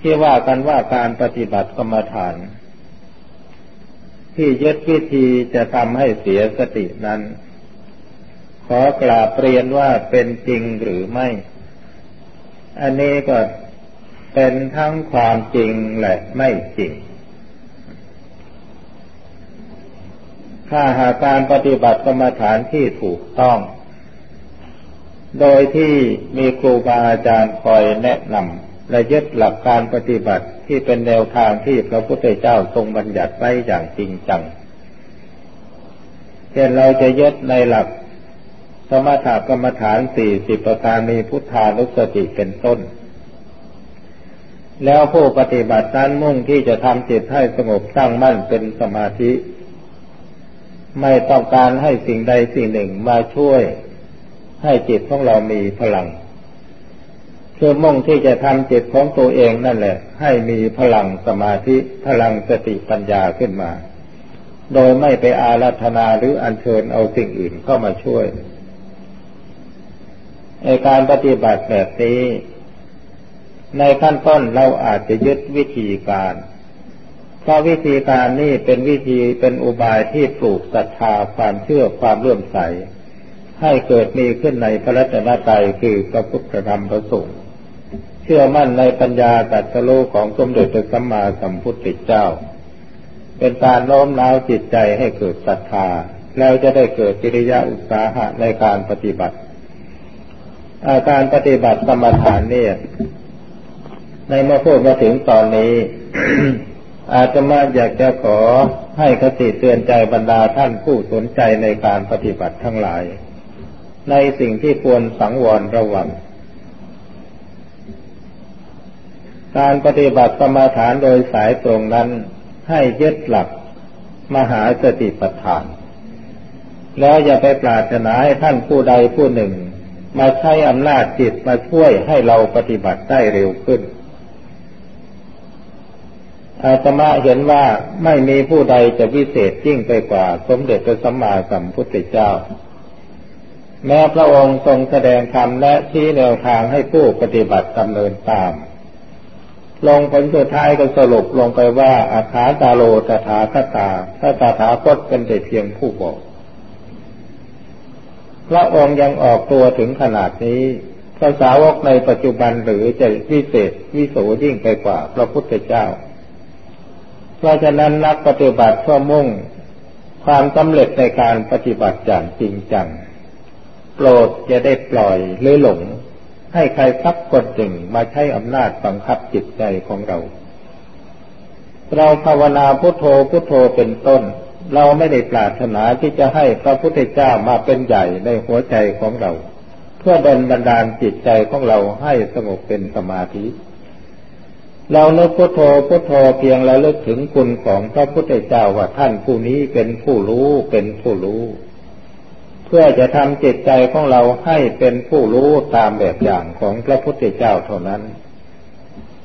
ที่ว่ากันว่าการปฏิบัติกรรมฐาน ที่ยึดวิธีจะทำให้เสียสตินั้น ขอกราบเรียนว่าเป็นจริงหรือไม่ อันนี้ก็เป็นทั้งความจริงและไม่จริง ถ้าหากการปฏิบัติกรรมฐานที่ถูกต้อง โดยที่มีครูบาอาจารย์คอยแนะนำและยึดหลักการปฏิบัติที่เป็นแนวทางที่พระพุทธเจ้าทรงบัญญัติไว้อย่างจริงจังเช่นเราจะยึดในหลักสมถกรรมฐานสี่สิบประการมีพุทธานุสติเป็นต้น แล้วผู้ปฏิบัตินั้นมุ่งที่จะทำจิตให้สงบตั้งมั่นเป็นสมาธิ ไม่ต้องการให้สิ่งใดสิ่งหนึ่งมาช่วย ให้จิตของเรามีพลังคือมุ่งที่จะทำจิตของตัวเองนั่นแหละ ให้มีพลังสมาธิพลังสติปัญญาขึ้นมา โดยไม่ไปอารัธนาหรืออัญเชิญเอาสิ่งอื่นเข้ามาช่วยในการปฏิบัติแบบนี้ ในขั้นต้นเราอาจจะยึดวิธีการ เพราะวิธีการนี่เป็นวิธีเป็นอุบายที่ปลูกศรัทธาความเชื่อความเลื่อมใส ให้เกิดมีขึ้นในพระรัตนตรัยคือพระพุทธธรรมพระสงฆ์เชื่อมั่นในปัญญาตัดสโลของสมเด็จพระสัมมาสัมพุทธเจ้า เป็นการโน้มน้าวจิตใจให้เกิดศรัทธา แล้วจะได้เกิดจิริยาอุตสาหะในการปฏิบัติ อาการปฏิบัติกรรมฐานเนี่ย ในเมื่อพูดมาถึงตอนนี้ อาจจะมาอยากจะขอให้คติเตือนใจบรรดาท่านผู้สนใจในการปฏิบัติทั้งหลาย ในสิ่งที่ควรสังวรระวัง การปฏิบัติสมาฐานโดยสายตรงนั้นให้ยึดหลักมหาสติปัฏฐาน แล้วอย่าไปปรารถนาให้ท่านผู้ใดผู้หนึ่ง มาใช้อำนาจจิตมาช่วยให้เราปฏิบัติได้เร็วขึ้นอาตมาเห็นว่าไม่มีผู้ใดจะวิเศษยิ่งไปกว่า สมเด็จพระสัมมาสัมพุทธเจ้า แม้พระองค์ทรงแสดงธรรมและชี้แนวทางให้ผู้ปฏิบัติดำเนินตาม ลงผลสุดท้ายก็สรุปลงไปว่าอาคาตาโลตถาคตาถ้าตถาคตเป็นแต่เพียงผู้บอก พระองค์ยังออกตัวถึงขนาดนี้ภาษาวกในปัจจุบันหรือจะวิเศษวิโสยิ่งไปกว่าพระพุทธเจ้า เพราะฉะนั้นนักปฏิบัติเพื่อมุ่งความสำเร็จในการปฏิบัติอย่างจริงจัง โปรดจะได้ปล่อยหรือหลง ให้ใครสักคนหนึ่งมาใช้อำนาจบังคับจิตใจของเรา เราภาวนาพุทโธพุทโธเป็นต้น เราไม่ได้ปรารถนาที่จะให้พระพุทธเจ้ามาเป็นใหญ่ในหัวใจของเรา เพื่อดลบันดาลจิตใจของเราให้สงบเป็นสมาธิเราเลิกพุทโธพุทโธเพียงระลึกถึงคุณของพระพุทธเจ้าว่าท่านผู้นี้เป็นผู้รู้เป็นผู้รู้ เพื่อจะทำจิตใจของเราให้เป็นผู้รู้ตามแบบอย่างของพระพุทธเจ้าเท่านั้น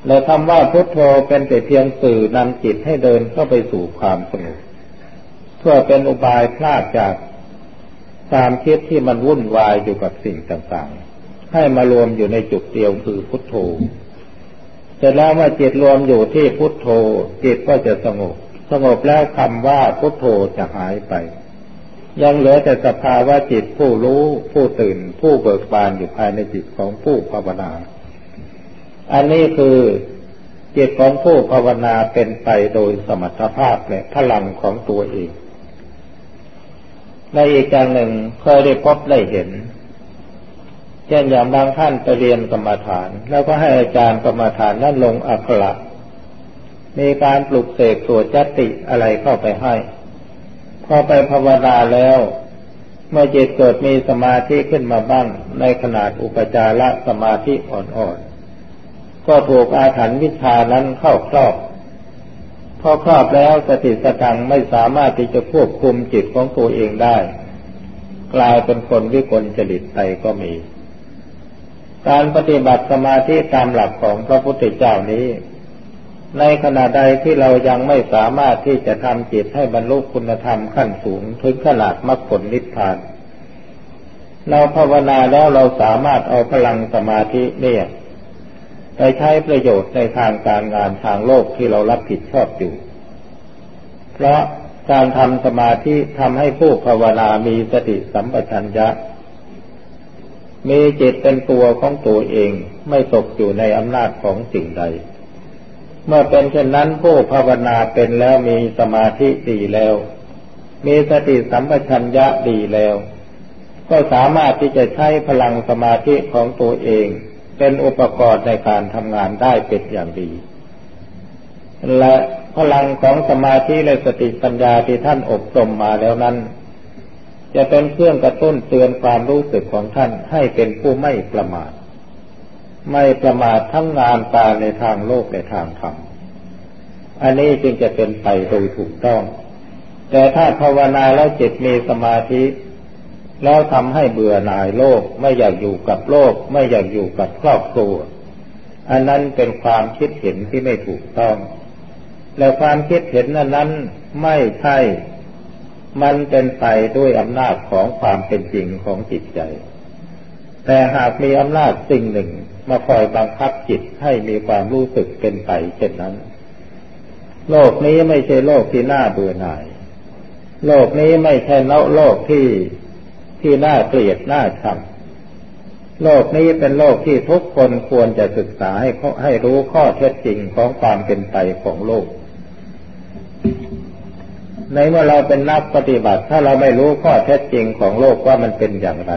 และคำว่าพุทโธเป็นแต่เพียงสื่อนำจิตให้เดินเข้าไปสู่ความสงบเพื่อเป็นอุบายพลาดจากความคิดที่มันวุ่นวายอยู่กับสิ่งต่างๆ ให้มารวมอยู่ในจุดเดียวคือพุทโธเสร็จแล้วเมื่อจิตรวมอยู่ที่พุทโธ จิตก็จะสงบ สงบแล้วคำว่าพุทโธจะหายไป ยังเหลือแต่สภาวะจิตผู้รู้ผู้ตื่น ผู้เบิกบานอยู่ภายในจิตของผู้ภาวนา อันนี้คือจิตของผู้ภาวนาเป็นไปโดยสมรรถภาพและพลังของตัวเองในอีกอย่างหนึ่งเคยได้พบได้เห็น เช่นอย่างบางท่านไปเรียนกรรมฐาน แล้วก็ให้อาจารย์กรรมฐานนั่นลงอักขระมีการปลุกเสกสวดจติอะไรเข้าไปให้ พอไปภาวนาแล้ว เมื่อจิตเกิดมีสมาธิขึ้นมาบ้าง ในขนาดอุปจารสมาธิอ่อนๆ ก็ถูกอาถรรพ์วิชานั้นเข้าครอบพอครอบแล้วสติสตังไม่สามารถที่จะควบคุมจิตของตัวเองได้ กลายเป็นคนวิกลจริตไปก็มี การปฏิบัติสมาธิตามหลักของพระพุทธเจ้านี้ ในขณะใดที่เรายังไม่สามารถที่จะทำจิตให้บรรลุคุณธรรมขั้นสูงถึงขนาดมรรคผลนิพพาน เราภาวนาแล้วเราสามารถเอาพลังสมาธิเนี่ยไปใช้ประโยชน์ในทางการงานทางโลกที่เรารับผิดชอบอยู่ เพราะการทำสมาธิทำให้ผู้ภาวนามีสติสัมปชัญญะ มีจิตเป็นตัวของตัวเองไม่ตกอยู่ในอำนาจของสิ่งใด เมื่อเป็นเช่นนั้นผู้ภาวนาเป็นแล้วมีสมาธิดีแล้ว มีสติสัมปชัญญะดีแล้ว ก็สามารถที่จะใช้พลังสมาธิของตัวเอง เป็นอุปกรณ์ในการทำงานได้เป็นอย่างดี และพลังของสมาธิและสติปัญญาที่ท่านอบรมมาแล้วนั้น จะเป็นเครื่องกระตุ้นเตือนความรู้สึกของท่านให้เป็นผู้ไม่ประมาท ไม่ประมาททั้งงานกาในทางโลกและทางธรรม อันนี้จึงจะเป็นไปโดยถูกต้อง แต่ถ้าภาวนาแล้วจิตมีสมาธิ แล้วทำให้เบื่อหน่ายโลก ไม่อยากอยู่กับโลก ไม่อยากอยู่กับครอบครัว อันนั้นเป็นความคิดเห็นที่ไม่ถูกต้อง และความคิดเห็นนั้นนั้นไม่ใช่ มันเป็นไปด้วยอำนาจของความเป็นจริงของจิตใจ แต่หากมีอำนาจสิ่งหนึ่ง มาคอยบังคับจิตให้มีความรู้สึกเป็นไปเช่นนั้น โลกนี้ไม่ใช่โลกที่น่าเบื่อหน่าย โลกนี้ไม่ใช่โลกที่ที่น่าเกลียดน่าชังโลกนี้เป็นโลกที่ทุกคนควรจะศึกษาให้ให้รู้ข้อเท็จจริงของความเป็นไปของโลก ในเมื่อเราเป็นนักปฏิบัติ ถ้าเราไม่รู้ข้อเท็จจริงของโลกว่ามันเป็นอย่างไร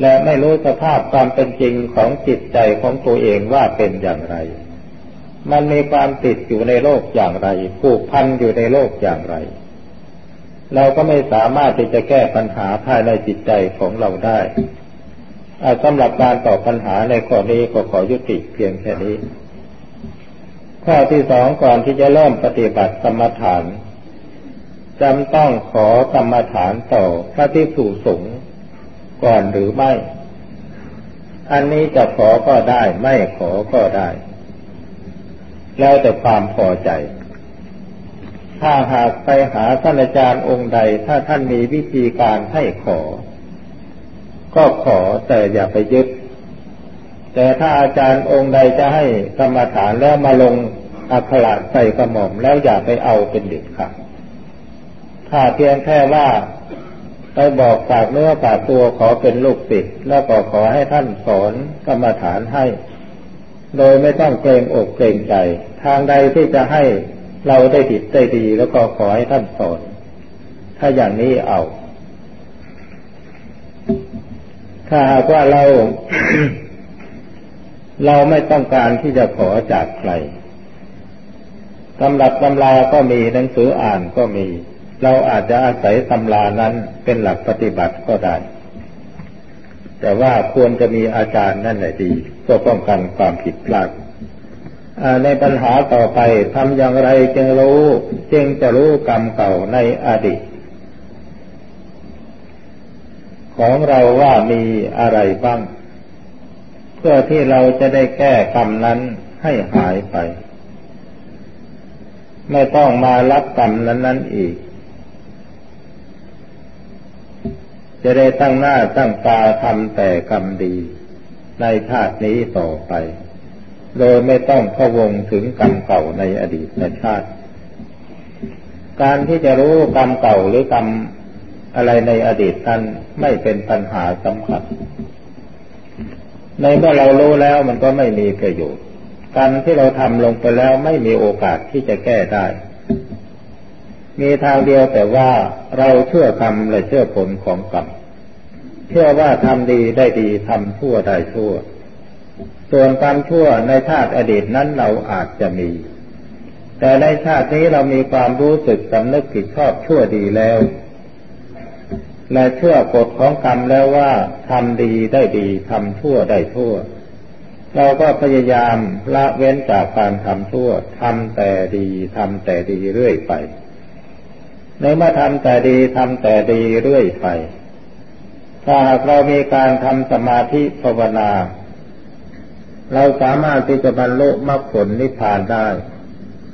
และไม่รู้สภาพความเป็นจริงของจิตใจของตัวเองว่าเป็นอย่างไร มันมีความติดอยู่ในโลกอย่างไร ผูกพันอยู่ในโลกอย่างไร เราก็ไม่สามารถที่จะแก้ปัญหาภายในจิตใจของเราได้สำหรับการตอบปัญหาในข้อนี้ก็ขอยุติเพียงแค่นี้ ข้อที่สองก่อนที่จะเริ่มปฏิบัติกรรมฐานจำต้องขอกรรมฐานต่อพระที่สูสง ก่อนหรือไม่ อันนี้จะขอก็ได้ ไม่ขอก็ได้ แล้วแต่ความพอใจ ถ้าหากไปหาท่านอาจารย์องค์ใด ถ้าท่านมีวิธีการให้ขอ ก็ขอแต่อย่าไปยึด แต่ถ้าอาจารย์องค์ใดจะให้กรรมฐานแล้วมาลงอักขระใส่กระหม่อมแล้วอย่าไปเอาเป็นเด็ดขาดถ้าเพียงแค่ว่า ไปบอกฝากเนื้อฝากตัวขอเป็นลูกศิษย์แล้วก็ขอให้ท่านสอนกรรมฐานให้ โดยไม่ต้องเกรงอกเกรงใจ ทางใดที่จะให้เราได้ดิบได้ดี แล้วก็ขอให้ท่านสอน ถ้าอย่างนี้เอา ถ้าหากว่าเรา เราไม่ต้องการที่จะขอจากใครตำรับตำราก็มีหนังสืออ่านก็มี เราอาจจะอาศัยตำรานั้นเป็นหลักปฏิบัติก็ได้ แต่ว่าควรจะมีอาจารย์นั่นแหละดีเพื่อป้องกันความผิดพลาดในปัญหาต่อไปทำอย่างไรจึงรู้จึงจะรู้กรรมเก่าในอดีต ของเราว่ามีอะไรบ้าง เพื่อที่เราจะได้แก้กรรมนั้นให้หายไป ไม่ต้องมารับกรรมนั้นนั้นอีก จะได้ตั้งหน้าตั้งตาทำแต่กรรมดี ในชาตินี้ต่อไป โดยไม่ต้องพะวงถึงกรรมเก่าในอดีตในชาติ การที่จะรู้กรรมเก่าหรือกรรมอะไรในอดีตนั้นไม่เป็นปัญหาสำคัญ ในเมื่อเรารู้แล้วมันก็ไม่มีประโยชน์กรรมที่เราทำลงไปแล้วไม่มีโอกาสที่จะแก้ได้ มีทางเดียวแต่ว่าเราเชื่อกรรมและเชื่อผลของกรรมเชื่อว่าทำดีได้ดีทำชั่วได้ชั่ว ส่วนความชั่วในชาติอดีตนั้นเราอาจจะมี แต่ในชาตินี้เรามีความรู้สึกสำนึกผิดชอบชั่วดีแล้ว และเชื่อกฎของกรรมแล้วว่าทำดีได้ดีทำชั่วได้ชั่ว เราก็พยายามละเว้นจากการทำชั่วทำแต่ดีทำแต่ดีเรื่อยไป ในเมื่อทำแต่ดีทำแต่ดีเรื่อยไป ถ้าหากเรามีการทำสมาธิภาวนา เราสามารถที่จะบรรลุมรรคผลนิพพานได้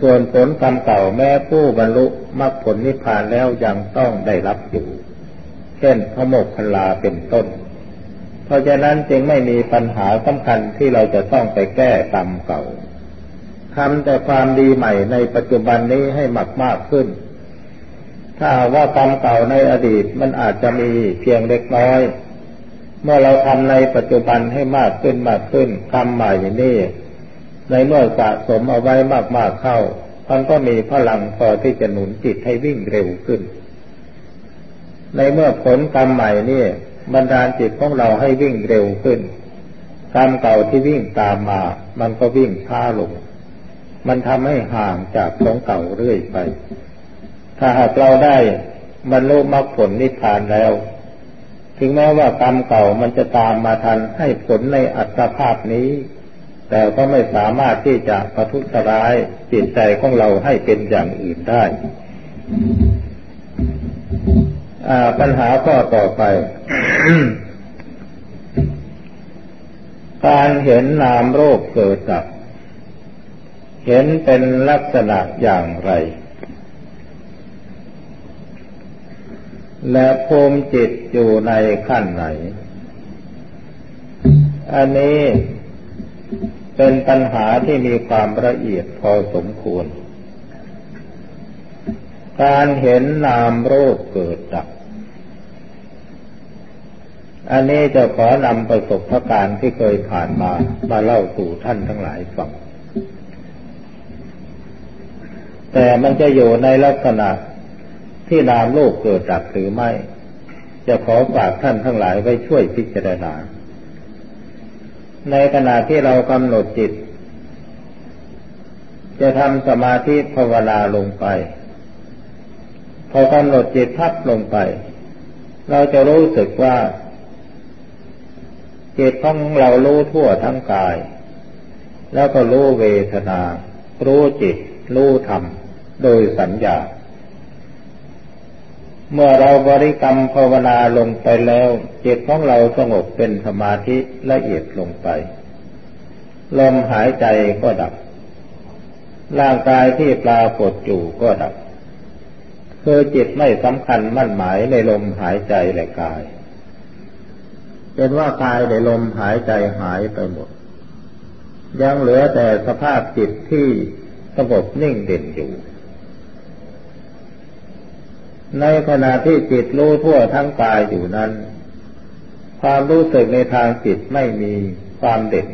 ส่วนผลกรรมเก่าแม้ผู้บรรลุมรรคผลนิพพานแล้วยังต้องได้รับอยู่ เช่นพระโมกขลาเป็นต้น เพราะฉะนั้นจึงไม่มีปัญหาสำคัญที่เราจะต้องไปแก้กรรมเก่าทำแต่ความดีใหม่ในปัจจุบันนี้ให้มากมากขึ้น ถ้าว่ากรรมเก่าในอดีตมันอาจจะมีเพียงเล็กน้อย เมื่อเราทำในปัจจุบันให้มากขึ้นมากขึ้นกรรมใหม่นี่ในเมื่อสะสมเอาไว้มากๆเข้ามันก็มีพลังพอที่จะหนุนจิตให้วิ่งเร็วขึ้น ในเมื่อผลกรรมใหม่นี่บรรดาจิตของเราให้วิ่งเร็วขึ้นกรรมเก่าที่วิ่งตามมา มันก็วิ่งช้าลง มันทำให้ห่างจากของเก่าเรื่อยไป ถ้าหากเราได้บรรลุมรรคผลนิพพานแล้ว ถึงแม้ว่ากรรมเก่ามันจะตามมาทันให้ผลในอัตภาพนี้ แต่ก็ไม่สามารถที่จะประทุษร้ายจิตใจของเราให้เป็นอย่างอื่นได้ปัญหาข้อต่อไป การเห็นนามโรคเกิดดับเห็นเป็นลักษณะอย่างไร และภูมิจิตอยู่ในขั้นไหน อันนี้เป็นปัญหาที่มีความละเอียดพอสมควร การเห็นนามโรูปเกิดดับ อันนี้จะขอนำประสบการณ์ที่เคยผ่านมามาเล่าสู่ท่านทั้งหลายฟัง แต่มันจะอยู่ในลักษณะ ที่นามโลกเกิดดับหรือไม่ จะขอฝากท่านทั้งหลายไว้ช่วยพิจารณา ในขณะที่เรากำหนดจิต จะทำสมาธิภาวนาลงไป พอกำหนดจิตพับลงไป เราจะรู้สึกว่า จิตของเรารู้ทั่วทั้งกาย แล้วก็รู้เวทนา รู้จิต รู้ธรรม โดยสัญญา เมื่อเราบริกรรมภาวนาลงไปแล้ว จิตของเราสงบเป็นสมาธิละเอียดลงไป ลมหายใจก็ดับ ร่างกายที่ปรากฏอยู่ก็ดับคือจิตไม่สำคัญมั่นหมายในลมหายใจและกาย เป็นว่ากายในลมหายใจหายไปหมด ยังเหลือแต่สภาพจิตที่สงบนิ่งเด่นอยู่ ในขณะที่จิตรู้ทั่วทั้งกายอยู่นั้น ความรู้สึกในทางจิตไม่มีความเด่น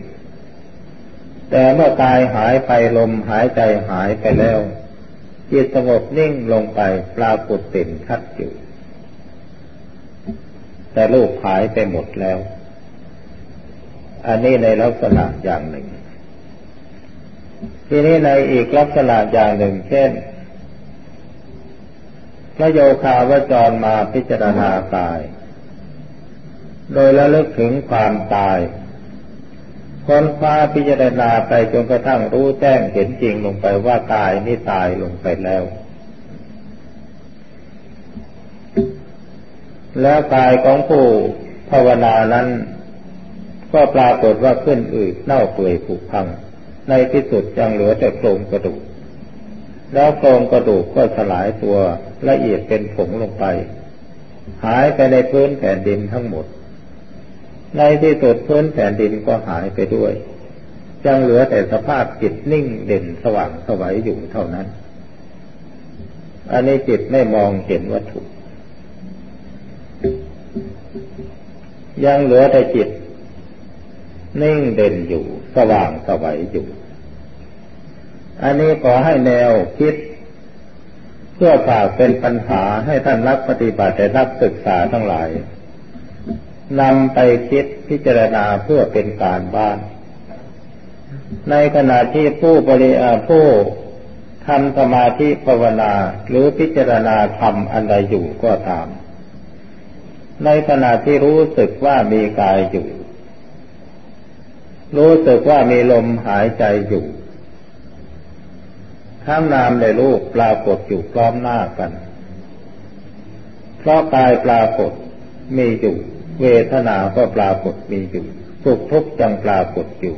แต่เมื่อกายหายไปลมหายใจหายไปแล้ว จิตสงบนิ่งลงไปปรากฏเด่นชัดอยู่ แต่รูปหายไปหมดแล้ว อันนี้ในลักษณะอย่างหนึ่ง ทีนี้ในอีกลักษณะอย่างหนึ่ง เช่น พระโยคาวจรมาพิจารณากาย โดยระลึกถึงความตายคนคว้าพิจารณาไปจนกระทั่งรู้แจ้งเห็นจริงลงไปว่ากายนี่ตายลงไปแล้ว แล้วกายของผู้ภาวนานั้น ก็ปรากฏว่าขึ้นอืดเน่าเปื่อยผุพัง ในที่สุดยังเหลือแต่โครงกระดูก แล้วโครงกระดูกก็สลายตัวละเอียดเป็นผงลงไป หายไปในพื้นแผ่นดินทั้งหมด ในที่สุดพื้นแผ่นดินก็หายไปด้วยยังเหลือแต่สภาพจิตนิ่งเด่นสว่างสวัยอยู่เท่านั้น อันนี้จิตไม่มองเห็นวัตถุ ยังเหลือแต่จิต นิ่งเด่นอยู่ สว่างสวัยอยู่ อันนี้ขอให้แนวคิด เพื่อฝากเป็นปัญหาให้ท่านนักปฏิบัติและนักศึกษาทั้งหลายนำไปคิดพิจารณาเพื่อเป็นการบ้าน ในขณะที่ผู้บริอาผู้ทำสมาธิภาวนา หรือพิจารณาทำอันใดอยู่ก็ตาม ในขณะที่รู้สึกว่ามีกายอยู่ รู้สึกว่ามีลมหายใจอยู่ ทั้งนามในรูปปรากฏอยู่พร้อมหน้ากัน เพราะกายปรากฏมีอยู่ เวทนาก็ปรากฏมีอยู่สุขทุกข์ยังปรากฏอยู่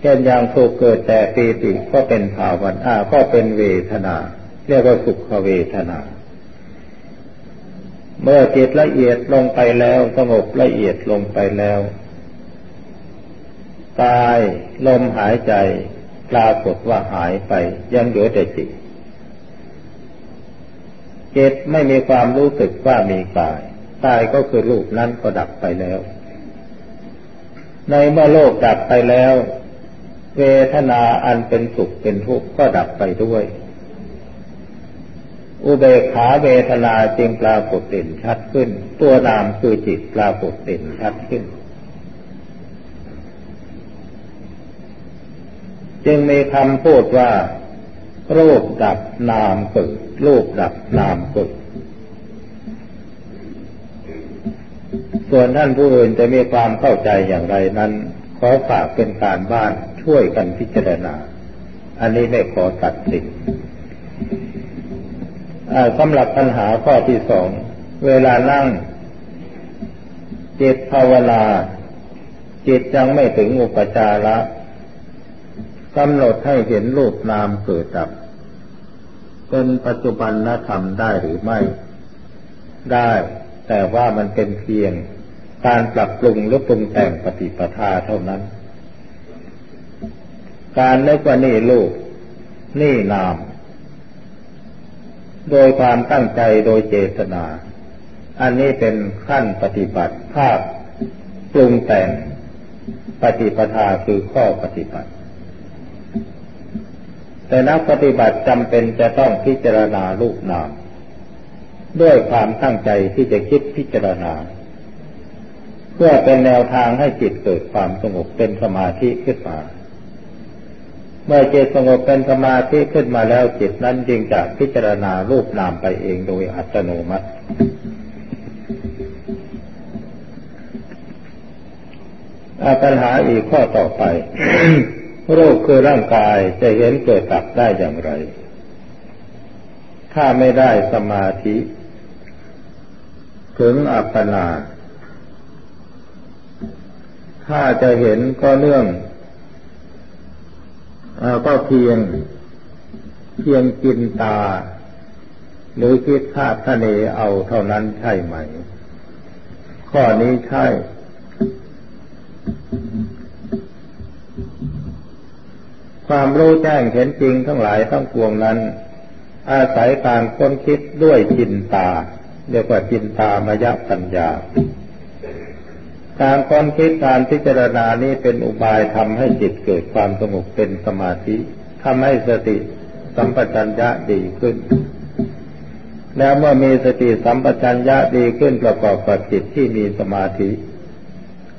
เช่นอย่างสุขเกิดแต่ปีติก็เป็นภาวนาก็เป็นเวทนา เรียกว่าสุขเวทนา เมื่อจิตละเอียดลงไปแล้วสงบละเอียดลงไปแล้วกายลมหายใจ ปรากฏว่าหายไปยังเหลือแต่จิตจิตไม่มีความรู้สึกว่ามีกายกายก็คือรูปนั้นก็ดับไปแล้ว ในเมื่อโลกดับไปแล้ว เวทนาอันเป็นสุขเป็นทุกข์ก็ดับไปด้วย อุเบกขาเวทนาจึงปรากฏเด่นชัดขึ้น ตัวนามคือจิตปรากฏเด่นชัดขึ้น จึงมีคำพูดว่ารูปดับนามเกิดรูปดับนามเกิดส่วนท่านผู้อื่นจะมีความเข้าใจอย่างไรนั้น ขอฝากเป็นการบ้านช่วยกันพิจารณา อันนี้ไม่ขอตัดสินสำหรับปัญหาข้อที่สอง เวลานั่ง จิตภาวนา จิตยังไม่ถึงอุปจาระ กำหนดให้เห็นรูปนามเกิดดับ เป็นปัจจุบันนธรรมได้หรือไม่ ได้ แต่ว่ามันเป็นเพียงการปรับปรุงหรือปรุงแต่งปฏิปทาเท่านั้น การเลิกว่านี่ลูกนี่นาม โดยความตั้งใจโดยเจตนา อันนี้เป็นขั้นปฏิบัติภาพปรุงแต่งปฏิปทาคือข้อปฏิบัติ แต่นักปฏิบัติจำเป็นจะต้องพิจารณาลูกนาม ด้วยความตั้งใจที่จะคิดพิจารณา เพื่อเป็นแนวทางให้จิตเกิดความสงบเป็นสมาธิขึ้นมา เมื่อจิตสงบเป็นสมาธิขึ้นมาแล้วจิตนั้นจึงจะพิจารณารูปนามไปเองโดยอัตโนมัติปัญหาอีกข้อต่อไป โรคคือร่างกายจะเห็นเกิดตับได้อย่างไร ถ้าไม่ได้สมาธิ ถึงอัปปนา ถ้าจะเห็นก็เนื่องอก็เพียง เพียงกินตา หรือคิดคาดคะเนเอาเท่านั้นใช่ไหม ข้อนี้ใช่ ความรู้แจ้งเห็นจริงทั้งหลายทั้งปวงนั้น อาศัยการค้นคิดด้วยจินตา เรียกว่าจินตามยปัญญา การความคิดการพิจารณานี้เป็นอุบายทำให้จิตเกิดความสงบเป็นสมาธิทำให้สติสัมปชัญญะดีขึ้น แล้วเมื่อมีสติสัมปชัญญะดีขึ้นประกอบกับจิตที่มีสมาธิ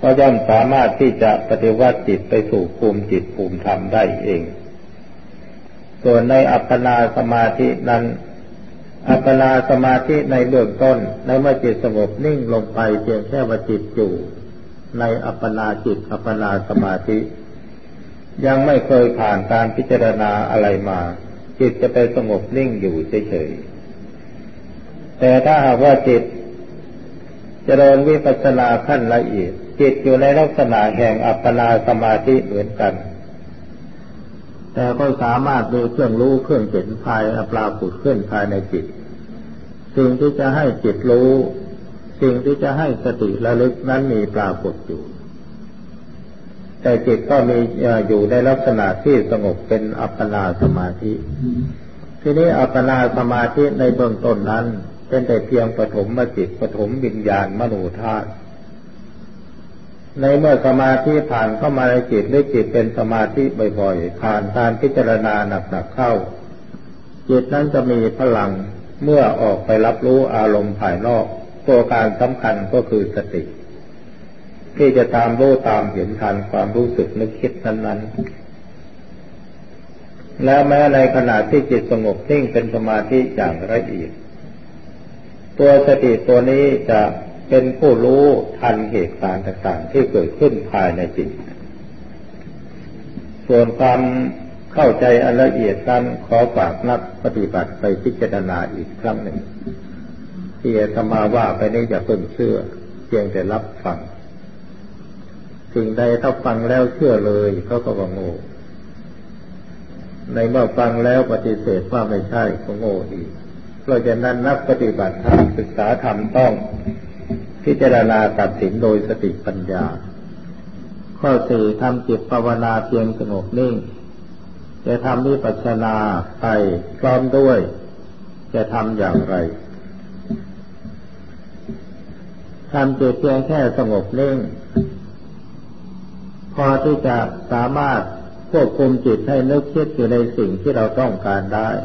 ก็ย่อมสามารถที่จะปฏิวัติจิตไปสู่ภูมิจิตภูมิธรรมได้เอง ส่วนในอัปปนาสมาธินั้น อัปปนาสมาธิในเบื้องต้น ในเมื่อจิตสงบนิ่งลงไปเพียงแค่ว่าจิตอยู่ในอัปปนาจิตอัปปนาสมาธิ ยังไม่เคยผ่านการพิจารณาอะไรมา จิตจะไปสงบนิ่งอยู่เฉยๆแต่ถ้าหากว่าจิตจเจริญวิปัสสนาขั้นละเอียด จิตอยู่ในลักษณะแห่งอัปปนาสมาธิเหมือนกัน แต่ก็สามารถดูเครื่องรู้เครื่องเห็นภายปราผุดขึ้นภายในจิต สิ่งที่จะให้จิตรู้ สิ่งที่จะให้สติระลึกนั้นมีปรากฏอยู่ แต่จิตก็มีอยู่ในลักษณะที่สงบเป็นอัปปนาสมาธิ ทีนี้อัปปนาสมาธิในเบื้องต้นนั้นเป็นแต่เพียงปฐมมจิตปฐมวิญญาณมโนธาตุ ในเมื่อสมาธิผ่านเข้ามาในจิตหรือจิตเป็นสมาธิบ่อยๆ ผ่านการพิจารณาหนักๆเข้า จิตนั้นจะมีพลังเมื่อออกไปรับรู้อารมณ์ภายนอก ตัวการสำคัญก็คือสติ ที่จะตามรู้ตามเห็นทันความรู้สึกนึกคิดนั้นๆ แล้วแม้ในขณะที่จิตสงบนิ่งเป็นสมาธิอย่างละเอียดตัวสติตัวนี้จะ เป็นผู้รู้ทันเหตุการณ์ต่างๆที่เกิดขึ้นภายในจิต ส่วนความเข้าใจอันละเอียดนั้นขอฝากนักปฏิบัติไปพิจารณาอีกครั้งหนึ่งที่อาตมาว่าไปนี้จะเพิ่งเชื่อ เพียงแต่รับฟังสิ่งใดถ้าฟังแล้วเชื่อเลยเขาก็ว่าโง่ในเมื่อฟังแล้วปฏิเสธว่าไม่ใช่ก็โง่อีกเพราะฉะนั้นนักปฏิบัติธรรมศึกษาธรรมต้อง พิจารณาตัดสินโดยสติปัญญา ข้อสี่ทำจิตภาวนาเพียงสงบนิ่ง จะทำวิปัสสนาไปพร้อมด้วย จะทำอย่างไรทำจิตเพียงแค่สงบนิ่ง พอที่จะสามารถควบคุมจิตให้นึกคิดอยู่ในสิ่งที่เราต้องการได้จ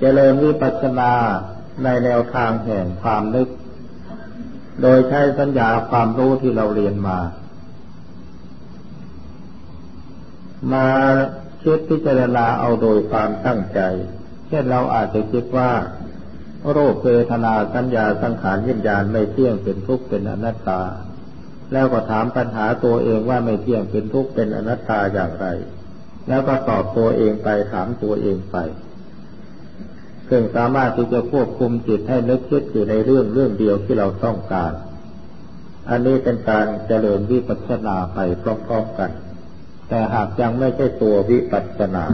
เจริญวิปัสสนา ในแนวทางแห่งความนึก โดยใช้สัญญาความรู้ที่เราเรียนมา มาคิดพิจารณาเอาโดยความตั้งใจ เช่นเราอาจจะคิดว่าโรคเวทนาสัญญาสังขารยินญาณไม่เที่ยงเป็นทุกข์เป็นอนัตตา แล้วก็ถามปัญหาตัวเองว่าไม่เที่ยงเป็นทุกข์เป็นอนัตตาอย่างไร แล้วก็ตอบตัวเองไปถามตัวเองไป ซึ่งสามารถที่จะควบคุมจิตให้นึกคิดอยู่ในเรื่องเรื่องเดียวที่เราต้องการ อันนี้เป็นการเจริญวิปัสสนาไปพร้อมๆกัน แต่หากยังไม่ใช่ตัววิปัสสนา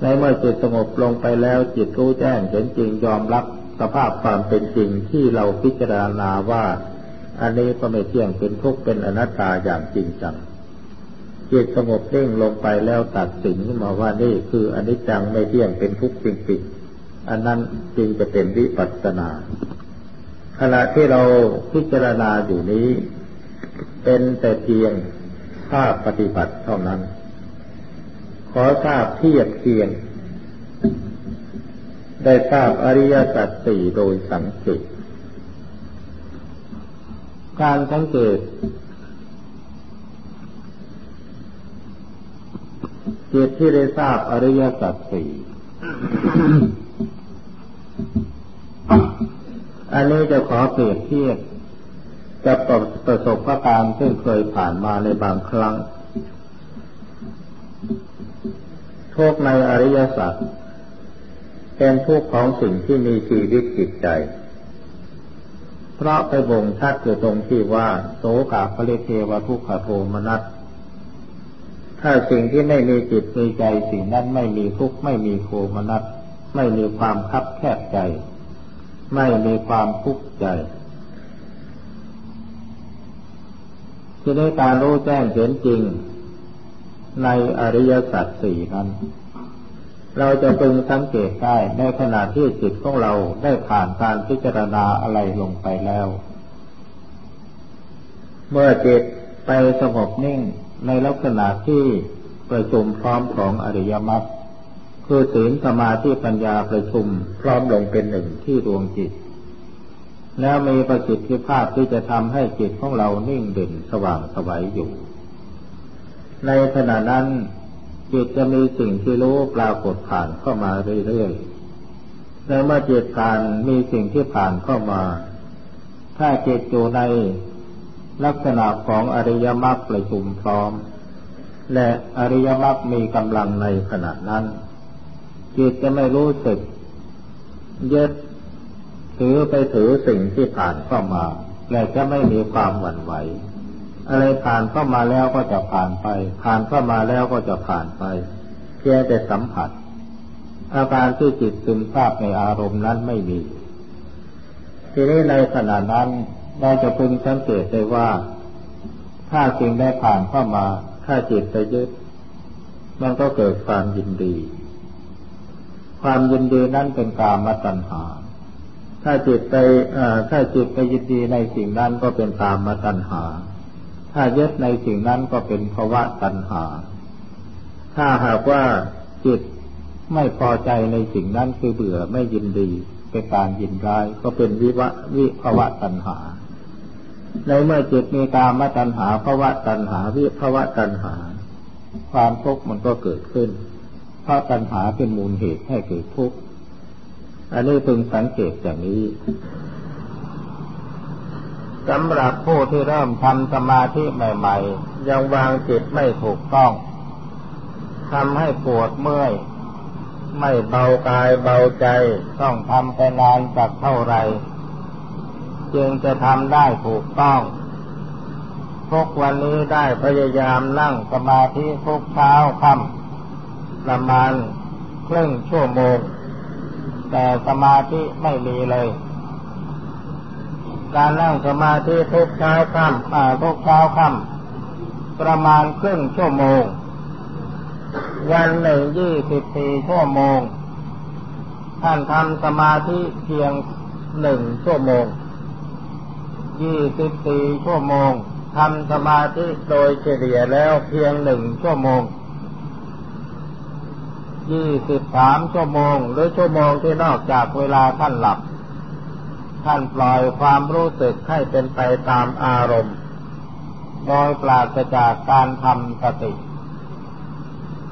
ในเมื่อจิตสงบลงไปแล้วจิตรู้แจ้งเห็นจริงยอมรับสภาพความเป็นจริงที่เราพิจารณาว่า อันนี้ก็ไม่เที่ยงเป็นทุกข์เป็นอนัตตาอย่างจริงจังจิตสงบเร่งลงไปแล้วตัดสินขึ้นมาว่านี่คืออนิจจังไม่เที่ยงเป็นทุกข์จริงๆ อันนั้นจึงจะเป็นวิปัสสนา ขณะที่เราพิจารณาอยู่นี้ เป็นแต่เพียงภาพปฏิบัติเท่านั้น ขอทราบเทียบเทียง ได้ทราบอริยสัจสี่โดยสังเกตการสังเกตจิตที่ได้ทราบอริยสัจสี่ อันนี้จะขอเปรียบเทียบกับประสบการณ์ซึ่งเคยผ่านมาในบางครั้งทุกในอริยสัจเป็นทุกของสิ่งที่มีชีวิตจิตใจ เพราะไปบ่งชัดอยู่ตรงที่ว่าโสกาภริเทวทุกขโทมนัสถ้าสิ่งที่ไม่มีจิตมีใจสิ่งนั้นไม่มีทุกข์ไม่มีโทมนัสไม่มีความคับแคบใจ ไม่มีความทุกข์ใจ ที่ได้การรู้แจ้งเห็นจริง ในอริยสัจสี่นั้นเราจะพึงสังเกตได้ในขณะที่จิตของเราได้ผ่านการพิจารณาอะไรลงไปแล้ว เมื่อจิตไปสงบนิ่งในลักษณะที่ประชุมพร้อมของอริยมรรค คือศีลสมาธิปัญญาประชุมพร้อมลงเป็นหนึ่งที่ดวงจิต แล้วมีประสิทธิภาพที่จะทำให้จิตของเรานิ่งเด่นสว่างสวัยอยู่ ในขณะนั้นจิตจะมีสิ่งที่รู้ปรากฏผ่านเข้ามาเรื่อยๆในเมื่อจิตผ่านมีสิ่งที่ผ่านเข้ามา ถ้าจิตอยู่ในลักษณะของอริยมรรคประชุมพร้อม และอริยมรรคมีกำลังในขณะนั้น จิตจะไม่รู้สึกยึดถือไปถือสิ่งที่ผ่านเข้ามา และจะไม่มีความหวั่นไหว อะไรผ่านเข้ามาแล้วก็จะผ่านไป ผ่านเข้ามาแล้วก็จะผ่านไปเพียงแต่สัมผัส อาการที่จิตซึมซาบในอารมณ์นั้นไม่มี ทีนี้ในขณะนั้นเราจะพึงสังเกตได้ว่า ถ้าสิ่งได้ผ่านเข้ามา ถ้าจิตไปยึด มันก็เกิดความยินดี ความยินดีนั้นเป็นกามตัณหา ถ้าจิตไปถ้าจิตไปยินดีในสิ่งนั้นก็เป็นกามตัณหา ถ้ายึดในสิ่งนั้นก็เป็นภาวะตัณหา ถ้าหากว่าจิตไม่พอใจในสิ่งนั้นคือเบื่อไม่ยินดีเป็นการยินร้าย ก็เป็นวิวะวิภาวะตัณหา ในเมื่อจิตมีกามตัณหาภาวะตัณหา วิภาวะตัณหา ความทุกข์มันก็เกิดขึ้น เพราะตัณหาเป็นมูลเหตุให้เกิดทุกข์อันนี้พึงสังเกตอย่างนี้สำหรับผู้ที่เริ่มทำสมาธิใหม่ ๆ ยังวางจิตไม่ถูกต้องทำให้ปวดเมื่อย ไม่เบากายเบาใจ ต้องทำไปนานสักเท่าไร จึงจะทำได้ถูกต้องทุกวันนี้ได้พยายามนั่งสมาธิทุกเช้าค่ำ ประมาณครึ่งชั่วโมง แต่สมาธิไม่มีเลย การนั่งสมาธิทุกเช้าค่ำทุกเช้าค่ำประมาณครึ่งชั่วโมง วันหนึ่งยี่สิบสี่ชั่วโมง ท่านทำสมาธิเพียงหนึ่งชั่วโมง ยี่สิบสี่ชั่วโมงทำสมาธิโดยเฉลี่ยแล้วเพียงหนึ่งชั่วโมง ยี่สิบสามชั่วโมง หรือชั่วโมงที่นอกจากเวลาท่านหลับ ท่านปล่อยความรู้สึกให้เป็นไปตามอารมณ์ โดยปราศจากการทำสติ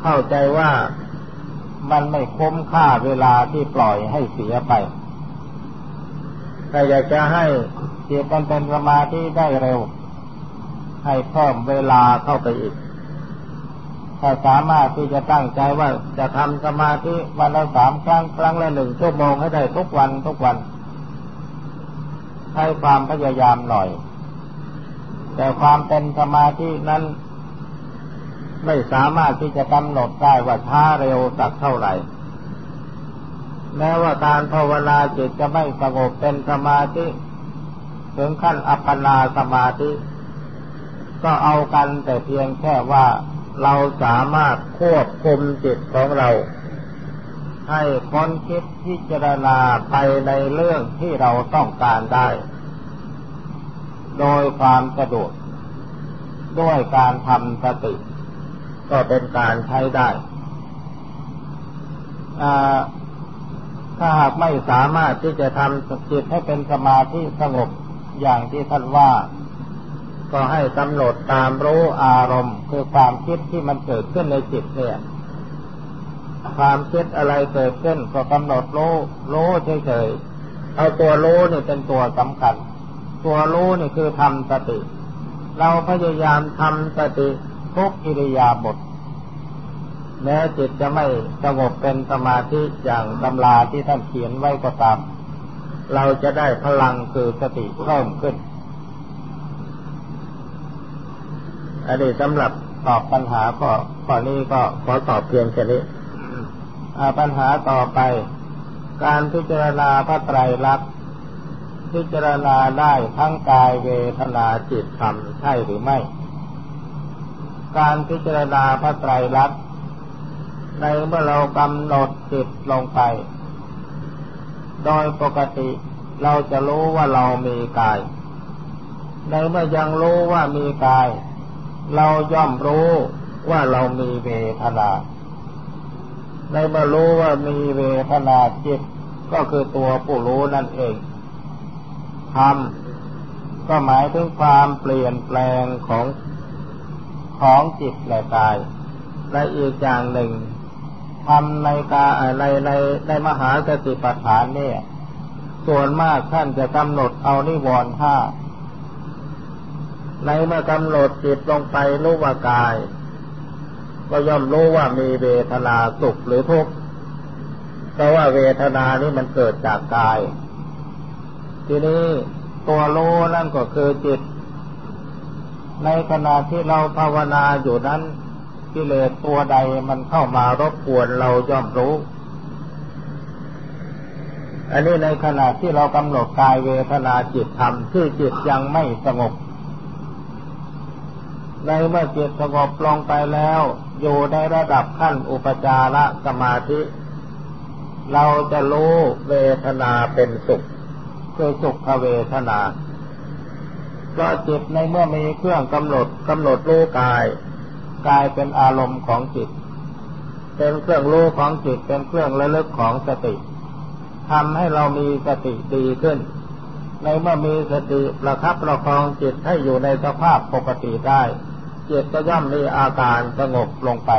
เข้าใจว่ามันไม่คุ้มค่าเวลาที่ปล่อยให้เสียไปถ้าอยากจะให้จิตมันเป็นสมาธิได้เร็ว ให้เพิ่มเวลาเข้าไปอีก ถ้าสามารถที่จะตั้งใจว่าจะทำสมาธิวันละสามครั้งครั้งละหนึ่งชั่วโมงให้ได้ทุกวันทุกวันใช้ความพยายามหน่อย แต่ความเป็นสมาธินั้น ไม่สามารถที่จะกำหนดได้ว่าช้าเร็วสักเท่าไหร่แม้ว่าการภาวนาจิตจะไม่สงบเป็นสมาธิถึงขั้นอัปปนาสมาธิ ก็เอากันแต่เพียงแค่ว่า เราสามารถควบคุมจิตของเรา ให้ค้นคิดพิจารณาไปในเรื่องที่เราต้องการได้ โดยความสะดวก ด้วยการทำสติ ก็เป็นการใช้ได้ถ้าหากไม่สามารถที่จะทำจิตให้เป็นสมาธิสงบอย่างที่ท่านว่า ก็ให้กำหนดตามรู้อารมณ์ คือความคิดที่มันเกิดขึ้นในจิตเนี่ย ความคิดอะไรเกิดขึ้น ก็กำหนดรู้รู้เฉยๆเอาตัวรู้นี่เป็นตัวสำคัญ ตัวรู้นี่คือทำสติ เราพยายามทำสติทุกอิริยาบถแม้จิตจะไม่สงบเป็นสมาธิอย่างตำราที่ท่านเขียนไว้ก็ตาม เราจะได้พลังคือสติเพิ่มขึ้น อันนี้สำหรับตอบปัญหาข้อข้อนี้ก็ขอตอบเพียงแค่นี้ปัญหาต่อไป การพิจารณาพระไตรลักษณ์พิจารณาได้ทั้งกายเวทนาจิตธรรมใช่หรือไม่ การพิจารณาพระไตรลักษณ์ในเมื่อเรากำหนดจิตลงไป โดยปกติเราจะรู้ว่าเรามีกาย ในเมื่อยังรู้ว่ามีกาย เราย่อมรู้ว่าเรามีเวทนาในเมื่อรู้ว่ามีเวทนาจิตก็คือตัวผู้รู้นั่นเองทำก็หมายถึงความเปลี่ยนแปลงของของจิตและกาย และอีกอย่างหนึ่งทำในกาในในในมหาสติปัฏฐานเนี่ย ส่วนมากท่านจะกำหนดเอานิวรณ์ห้า ในเมื่อกำหนดจิตลงไปรู้ว่ากาย ก็ย่อมรู้ว่ามีเวทนาสุขหรือทุกข์เพราะว่าเวทนานี้มันเกิดจากกาย ทีนี้ตัวรู้นั่นก็คือจิต ในขณะที่เราภาวนาอยู่นั้นกิเลสตัวใดมันเข้ามารบกวนเราย่อมรู้ อันนี้ในขณะที่เรากำหนดกายเวทนาจิตธรรมที่จิตยังไม่สงบ ในเมื่อจิตสงบลงไปแล้ว อยู่ในระดับขั้นอุปจารสมาธิ เราจะรู้เวทนาเป็นสุขคือสุขเวทนาเพราะจิตในเมื่อมีเครื่องกำหนดกำหนดรู้กายกายเป็นอารมณ์ของจิต เป็นเครื่องรู้ของจิตเป็นเครื่องระลึกของสติทำให้เรามีสติดีขึ้น ในเมื่อมีสติประคับประคองจิตให้อยู่ในสภาพปกติได้ จิตก็ย่อมมีอาการสงบลงไป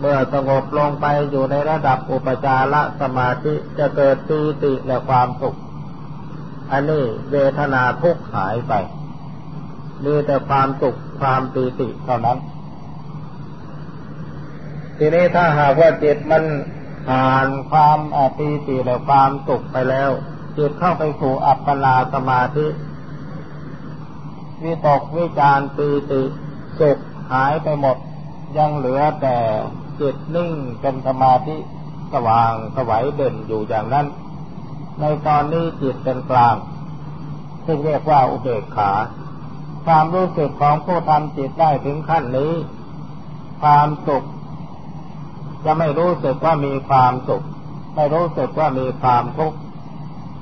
เมื่อสงบลงไปอยู่ในระดับอุปจารสมาธิจะเกิดปีติและความสุข อันนี้เวทนาทุกหายไปมีแต่ความสุขความปีติเท่านั้น ทีนี้ถ้าหากว่าจิตมันผ่านความปีติและความสุขไปแล้ว จิตเข้าไปสู่อัปปนาสมาธิวิตกวิจารปีติ สุขหายไปหมด ยังเหลือแต่จิตนิ่งเป็นสมาธิสว่างสวัยเด่นอยู่อย่างนั้น ในตอนนี้จิตเป็นกลางซึ่งเรียกว่าอุเบกขา ความรู้สึกของผู้ทำจิตได้ถึงขั้นนี้ ความสุขจะไม่รู้สึกว่ามีความสุข ไม่รู้สึกว่ามีความทุกข์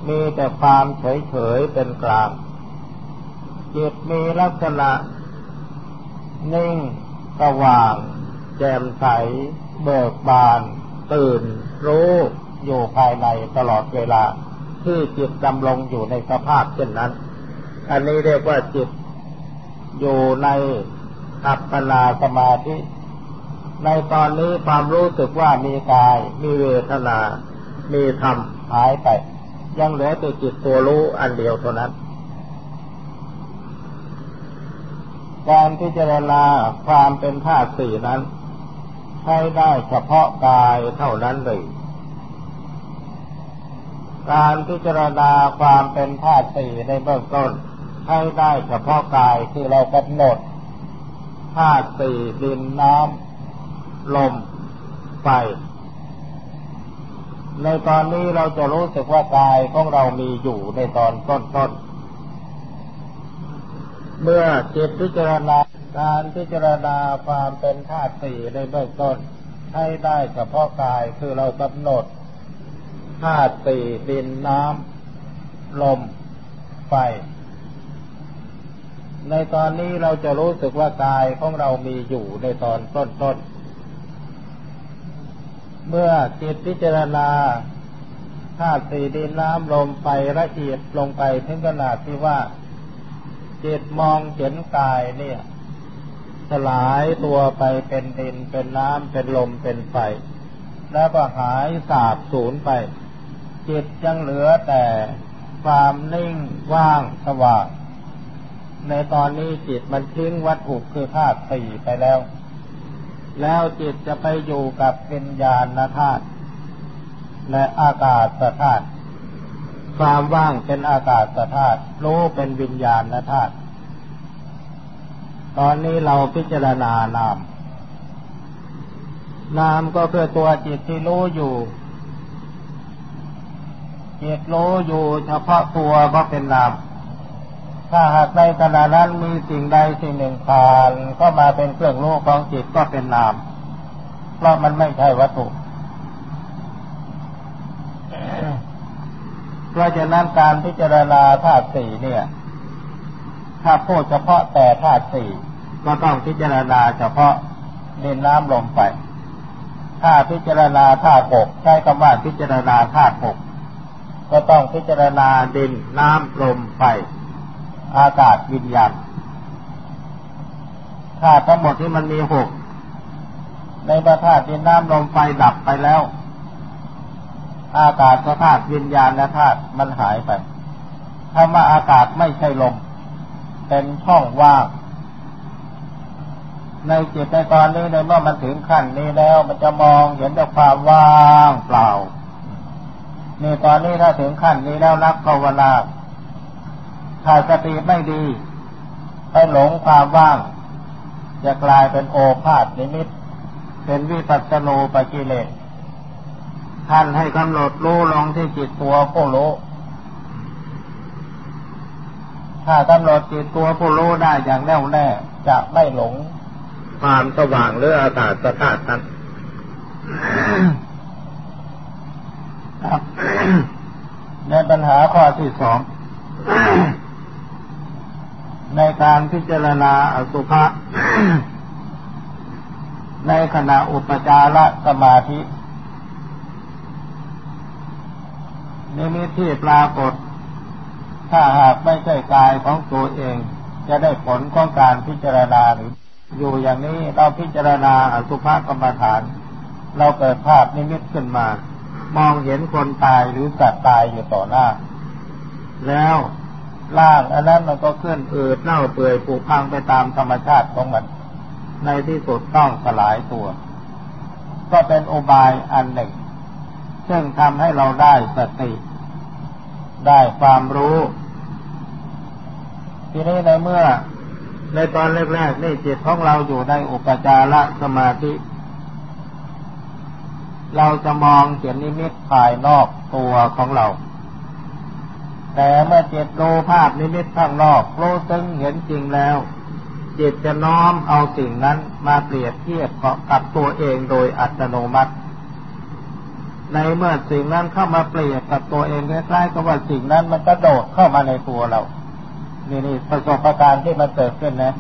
มีแต่ความเฉยๆเป็นกลางจิตมีลักษณะ นิ่ง สว่าง แจ่มใส เบิกบาน ตื่น รู้อยู่ภายในตลอดเวลา ที่จิตดำรงอยู่ในสภาพเช่นนั้น อันนี้เรียกว่าจิต อยู่ในอัปปนาสมาธิ ในตอนนี้ความรู้สึกว่ามีกาย มีเวทนา มีธรรมหายไป ยังเหลือแต่จิตตัวรู้อันเดียวเท่านั้น การพิจารณาความเป็นธาตุสี่นั้น ใช้ได้เฉพาะกายเท่านั้นเลย การพิจารณาความเป็นธาตุสี่ในเบื้องต้นใช้ได้เฉพาะกายคือเรากำหนดธาตุสี่ดินน้ำลมไฟในตอนนี้เราจะรู้สึกว่ากายของเรามีอยู่ในตอนต้นๆ เมื่อจิตพิจารณาการพิจารณาความเป็นธาตุสี่ในเบื้องต้น ให้ได้เฉพาะกายคือเรากำหนดธาตุสี่ดินน้ำลมไฟ ในตอนนี้เราจะรู้สึกว่ากายของเรามีอยู่ในตอนต้นๆ เมื่อจิตพิจารณาธาตุสี่ดินน้ำลมไฟละเอียดลงไปถึงขนาดที่ว่า จิตมองเห็นกายเนี่ย สลายตัวไปเป็นดินเป็นน้ำเป็นลมเป็นไฟ แล้วก็หายสาบสูญไป จิตยังเหลือแต่ความนิ่งว่างสว่าง ในตอนนี้จิตมันทิ้งวัตถุคือธาตุสี่ไปแล้ว แล้วจิตจะไปอยู่กับวิญญาณธาตุและอากาศธาตุ ความว่างเป็นอากาศธาตุรู้เป็นวิญญาณธาตุตอนนี้เราพิจารณานาม นามก็คือตัวจิตที่รู้อยู่ จิตรู้อยู่เฉพาะตัวก็เป็นนาม ถ้าหากในขณะนั้นมีสิ่งใดสิ่งหนึ่งผ่าน ก็มาเป็นเครื่องรู้ของจิตก็เป็นนาม เพราะมันไม่ใช่วัตถุ เพราะฉะนั้นการพิจารณาธาตุสี่เนี่ย ถ้าพูดเฉพาะแต่ธาตุสี่ก็ต้องพิจารณาเฉพาะดินน้ำลมไฟถ้าพิจารณาธาตุหกใช้คำว่าพิจารณาธาตุหกก็ต้องพิจารณาดินน้ำลมไฟอากาศวิญญาณธาตุทั้งหมดที่มันมีหกในประธาตุดินน้ำลมไฟดับไปแล้ว อากาศธาตุวิญญาณธาตุมันหายไปถ้าว่าอากาศไม่ใช่ลม เป็นช่องว่าง ในจิตในตอนนี้ในเมื่อมันถึงขั้นนี้แล้ว มันจะมองเห็นแต่ความว่างเปล่า ในตอนนี้ถ้าถึงขั้นนี้แล้วนักภาวนาถ้าสติไม่ดีไปหลงความว่าง จะกลายเป็นโอภาษนิมิต เป็นวิปัสสนูปกิเลส ท่านให้กำหนดรู้ลงที่จิตตัวผู้รู้ ถ้ากำหนดจิตตัวผู้รู้ได้อย่างแน่วแน่จะไม่หลง ความสว่างหรืออากาศสะาดนั้นในปัญหาข้อที่สอง ในการพิจารณาอสุภะในขณะอุปจารสมาธิ นิมิตที่ปรากฏ ถ้าหากไม่ใช่กายของตัวเอง จะได้ผลของการพิจารณาหรือ อยู่อย่างนี้เราพิจารณาอสุภกรรมฐาน เราเกิดภาพนิมิตขึ้นมา มองเห็นคนตายหรือสัตว์ตายอยู่ต่อหน้า แล้วล่างอันนั้นมันก็ขึ้นอืดเน่าเปื่อยผุพังไปตามธรรมชาติของมัน ในที่สุดต้องสลายตัว ก็เป็นอุบายอันหนึ่ง ซึ่งทำให้เราได้สติ ได้ความรู้ ทีนี้ในเมื่อในตอนแรกๆนี่จิตของเราอยู่ในอุปจารสมาธิ เราจะมองเห็นนิมิตภายนอกตัวของเรา แต่เมื่อจิตดูภาพนิมิตข้างนอกรู้ซึ้งเห็นจริงแล้วจิตจะน้อมเอาสิ่งนั้นมาเปรียบเทียบกับตัวเองโดยอัตโนมัติ ในเมื่อสิ่งนั้นเข้ามาเปรียบกับตัวเองคล้ายๆกับว่าสิ่งนั้นมันกระโดดเข้ามาในตัวเรา นี่นี่ประสบการณ์ที่มันเกิดขึ้นนะ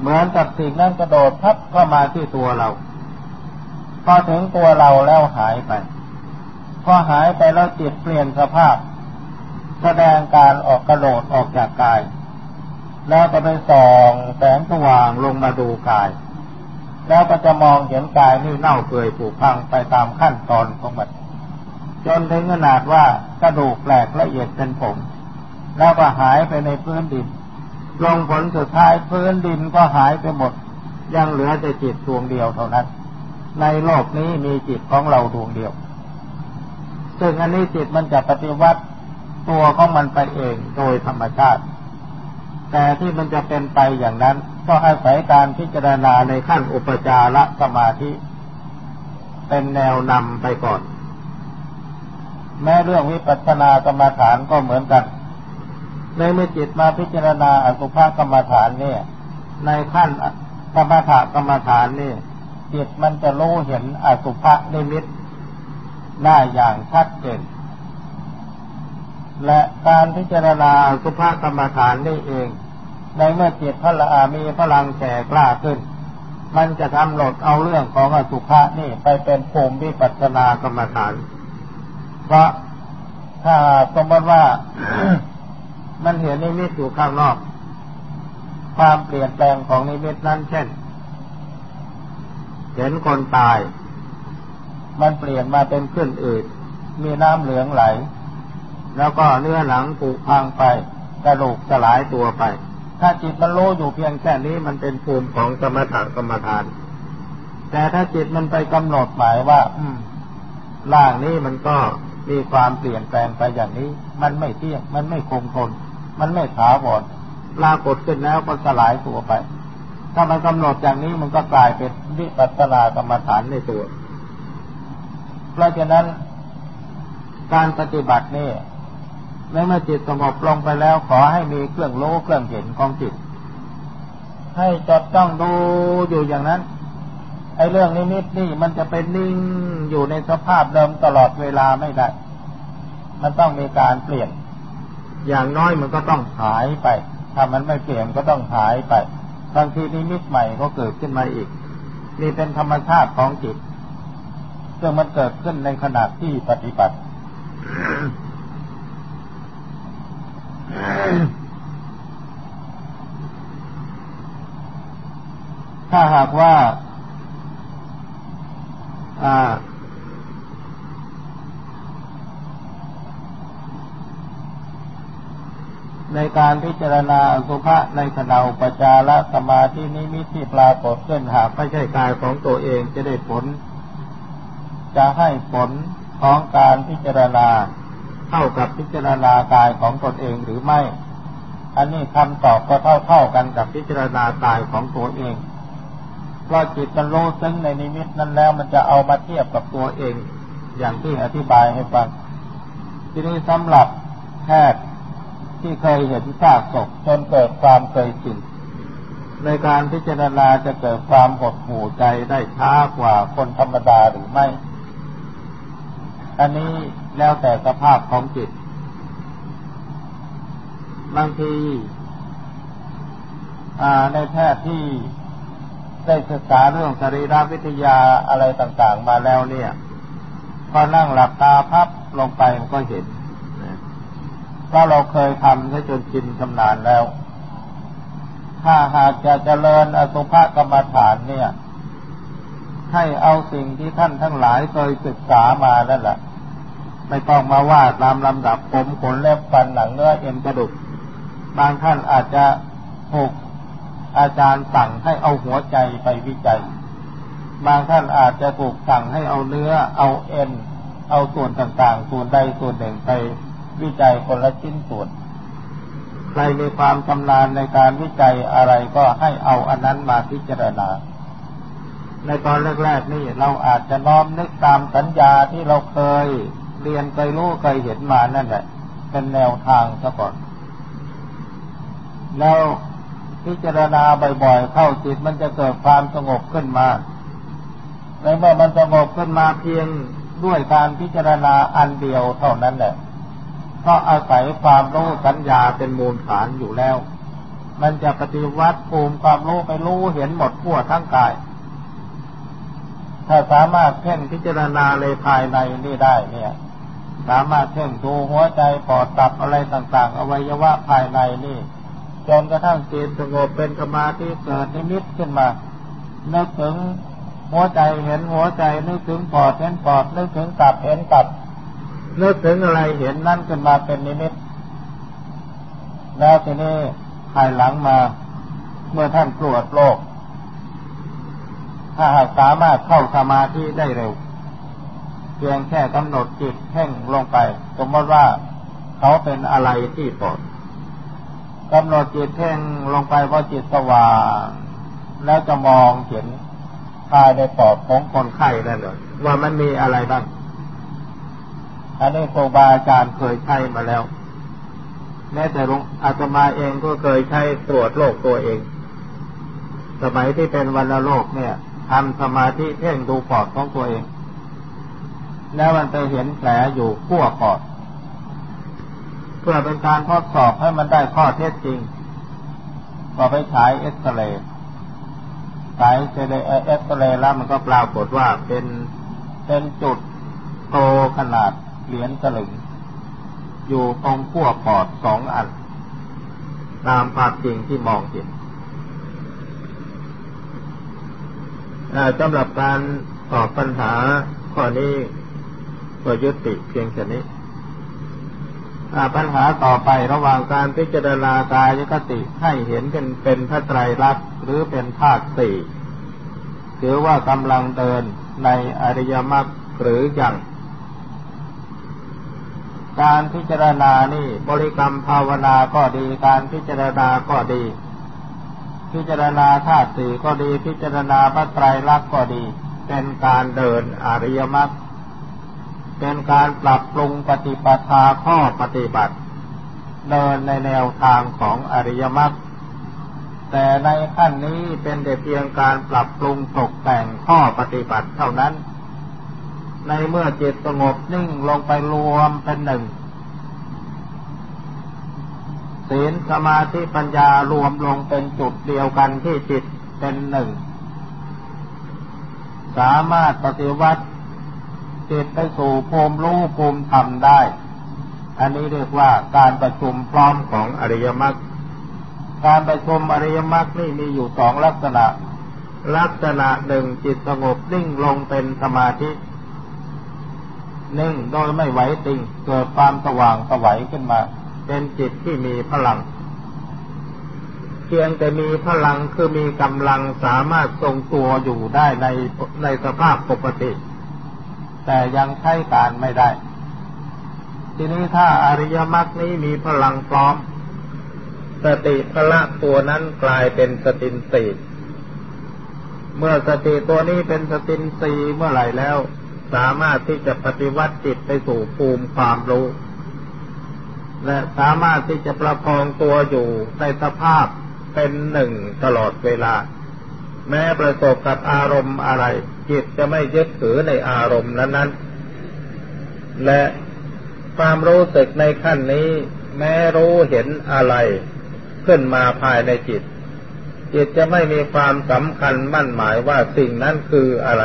เหมือนกับสิ่งนั้นกระโดดพับเข้ามาที่ตัวเรา พอถึงตัวเราแล้วหายไป พอหายไปแล้วจิตเปลี่ยนสภาพ แสดงการออกกระโดดออกจากกาย แล้วก็ไปส่องแสงสว่างลงมาดูกาย แล้วก็จะมองเห็นกายนี่เน่าเปื่อยผุพังไปตามขั้นตอนของมันจนถึงขนาดว่ากระดูกแหลกละเอียดเป็นผมแล้วก็หายไปในพื้นดินลงผลสุดท้ายพื้นดินก็หายไปหมด ยังเหลือแต่จิตดวงเดียวเท่านั้น ในโลกนี้มีจิตของเราดวงเดียว ซึ่งอันนี้จิตมันจะปฏิวัติตัวของมันไปเองโดยธรรมชาติ แต่ที่มันจะเป็นไปอย่างนั้น ก็อาศัยการพิจารณาในขั้นอุปจารสมาธิ เป็นแนวนำไปก่อน แม้เรื่องวิปัสสนากรรมฐานก็เหมือนกัน ในเมื่อจิตมาพิจารณาอสุภกรรมฐานเนี่ย ในขั้นธรรมถกรรมฐานนี่จิตมันจะรู้เห็นอสุภะนิมิตได้อย่างชัดเจนและการพิจารณาสุภกรรมฐานได้เอง ในเมื่อจิตพระอามีพลังแก่กล้าขึ้น มันจะกำหนดเอาเรื่องของอสุภะนี่ไปเป็นภูมิวิปัสสนากรรมฐาน เพราะถ้าสมมติว่ามันเห็นนิมิตอยู่ข้างนอก ความเปลี่ยนแปลงของนิมิตนั้นเช่น เห็นคนตาย มันเปลี่ยนมาเป็นขึ้นอืดมีน้ำเหลืองไหล แล้วก็เนื้อหนังผุพังไปกระดูกสลายตัวไป ถ้าจิตมันรู้อยู่เพียงแค่นี้มันเป็นภูมิของกรรมฐานกรรมฐาน แต่ถ้าจิตมันไปกำหนดหมายว่า อืมร่างนี้มันก็มีความเปลี่ยนแปลงไปอย่างนี้ มันไม่เที่ยง มันไม่คงทน มันไม่ถาวรปรากฏขึ้นแล้วก็สลายตัวไป ถ้ามันกำหนดอย่างนี้มันก็กลายเป็นวิปัสสนากรรมฐานในตัว เพราะฉะนั้นการปฏิบัตินี่ ในเมื่อจิตสงบลงไปแล้วขอให้มีเครื่องโลเครื่องเห็นของจิต ให้จดจ้องดูอยู่อย่างนั้นไอ้เรื่องนิมิตนี่มันจะเป็นนิ่งอยู่ในสภาพเดิมตลอดเวลาไม่ได้ มันต้องมีการเปลี่ยน อย่างน้อยมันก็ต้องหายไป ถ้ามันไม่เปลี่ยนก็ต้องหายไป บางทีนิมิตใหม่ก็เกิดขึ้นมาอีก นี่เป็นธรรมชาติของจิตซึ่งมันเกิดขึ้นในขณะที่ปฏิบัติ ถ้าหากว่าในการพิจารณาสุภะในขณะอุปจารสมาธินิมิตที่ปรากฏขึ้นหากไม่ใช่กายของตัวเองจะได้ผล จะให้ผลของการพิจารณา เท่ากับพิจารณากายของตนเองหรือไม่ อันนี้คำตอบก็เท่าเท่ากันกับพิจารณากายของตัวเองเพราะจิตมันรู้ซึ้งในนิมิตนั้นแล้วมันจะเอามาเทียบกับตัวเอง อย่างที่อธิบายให้ฟัง ทีนี้สำหรับแพทย์ที่เคยเห็นซากศพจนเกิดความเคยชินในการพิจารณาจะเกิดความหดหู่ใจได้ช้ากว่าคนธรรมดาหรือไม่ อันนี้ แล้วแต่สภาพของจิต บางทีในแพทย์ที่ได้ศึกษาเรื่องสรีรวิทยาอะไรต่าง ๆ มาแล้วเนี่ยก็นั่งหลับตาพับลงไปมันก็เห็นเพราะเราเคยทำให้จนชินชำนาญแล้ว ถ้าหากจะเจริญอสุภกรรมฐานเนี่ย ให้เอาสิ่งที่ท่านทั้งหลายเคยศึกษามานั่นแหละ ไม่ต้องมาว่าตามลำดับผมขนเล็บฟันหนังเนื้อเอ็นกระดูกบางท่านอาจจะถูกอาจารย์สั่งให้เอาหัวใจไปวิจัย บางท่านอาจจะถูกสั่งให้เอาเนื้อ เอาเอ็น เอาส่วนต่างๆ ส่วนใดส่วนหนึ่งไปวิจัยคนละชิ้นส่วน ใครมีความชำนาญในการวิจัยอะไรก็ให้เอาอันนั้นมาพิจารณา ในตอนแรกๆนี่เราอาจจะน้อมนึกตามสัญญาที่เราเคย เรียนเคยรู้เคยเห็นมานั่นแหละ เป็นแนวทางซะก่อน แล้วพิจารณาบ่อยๆ เข้าจิตมันจะเกิดความสงบขึ้นมา ในเมื่อมันสงบขึ้นมาเพียงด้วยการพิจารณาอันเดียวเท่านั้นแหละเพราะอาศัยความรู้สัญญาเป็นมูลฐานอยู่แล้ว มันจะปฏิวัติภูมิความรู้ไปรู้เห็นหมดทั่วทั้งกาย ถ้าสามารถเพ่งพิจารณาในภายในนี่ได้เนี่ย สามารถเพ่งดูหัวใจปอดตับอะไรต่าง ๆ อวัยวะภายในนี่จนกระทั่งจิตสงบเป็นสมาธิเกิดนิมิตขึ้นมานึกถึงหัวใจเห็นหัวใจนึกถึงปอดเห็นปอดนึกถึงตับเห็นตับนึกถึงอะไรเห็นนั่นขึ้นมาเป็นนิมิต แล้วทีนี้ภายหลังมา เมื่อท่านตรวจโลก ถ้าหากสามารถเข้าสมาธิได้เร็ว เพียงแค่กำหนดจิตเพ่งลงไป สมมติว่าเขาเป็นอะไรที่ปอดกำหนดจิตเพ่งลงไปพอจิตสว่างแล้วจะมองเห็นภายในปอดของคนไข้นั่นเลยว่ามันมีอะไรบ้าง อันนี้ครูบาอาจารย์เคยใช้มาแล้ว แม้แต่ลวงอาตมาเองก็เคยใช้ตรวจโรคตัวเอง สมัยที่เป็นวันโรคเนี่ยทำสมาธิเพ่งดูปอดของตัวเอง แล้วมันไปเห็นแผลอยู่ขั้วปอดเพื่อเป็นการทดสอบให้มันได้ข้อเท็จจริง ก็ไปฉายเอ็กซเรย์ฉายเอ็กซเรย์แล้วมันก็ปรากฏว่าเป็นเป็นจุดโตขนาดเหรียญสลึง อยู่ตรงขั้วปอดสองอัน ตามภาพจริงที่มองเห็นสำหรับการตอบปัญหาข้อนี้ ก็ยุติเพียงแค่นี้ปัญหาต่อไประหว่างการพิจารณากายกติให้เห็นเป็นเป็นพระไตรลักษณ์หรือเป็นธาตุสี่ถือว่ากำลังเดินในอริยมรรคหรือยังการพิจารณานี่บริกรรมภาวนาก็ดี การพิจารณาก็ดี พิจารณาธาตุสี่ก็ดี พิจารณาพระไตรลักษณ์ก็ดี เป็นการเดินอริยมรรค เป็นการปรับปรุงปฏิปทาข้อปฏิบัติ เดินในแนวทางของอริยมรรคแต่ในขั้นนี้เป็นแต่เพียงการปรับปรุงตกแต่งข้อปฏิบัติเท่านั้น ในเมื่อจิตสงบนิ่งลงไปรวมเป็นหนึ่งศีลสมาธิปัญญารวมลงเป็นจุดเดียวกันที่จิตเป็นหนึ่ง สามารถปฏิวัติ จิตไปสู่ภูมิรู้ภูมิธรรมได้ อันนี้เรียกว่าการประชุมพร้อมของอริยมรรค การประชุมอริยมรรคนี่มีอยู่สองลักษณะ ลักษณะหนึ่งจิตสงบนิ่งลงเป็นสมาธินิ่งโดยไม่ไหวติงเกิดความสว่างสวัยขึ้นมา เป็นจิตที่มีพลัง เพียงแต่มีพลังคือมีกำลังสามารถทรงตัวอยู่ได้ในในสภาพปกติ แต่ยังใช้การไม่ได้ ทีนี้ถ้าอริยมรรคนี้มีพลังพร้อม สติพละตัวนั้นกลายเป็นสตินสีเมื่อสติตัวนี้เป็นสตินสีเมื่อไหร่แล้ว สามารถที่จะปฏิวัติจิตไปสู่ภูมิความรู้ และสามารถที่จะประคองตัวอยู่ในสภาพเป็นหนึ่งตลอดเวลา แม้ประสบกับอารมณ์อะไร จิตจะไม่ยึดถือในอารมณ์นั้นๆ และความรู้สึกในขั้นนี้ แม้รู้เห็นอะไร ขึ้นมาภายในจิต จิตจะไม่มีความสำคัญมั่นหมายว่าสิ่งนั้นคืออะไร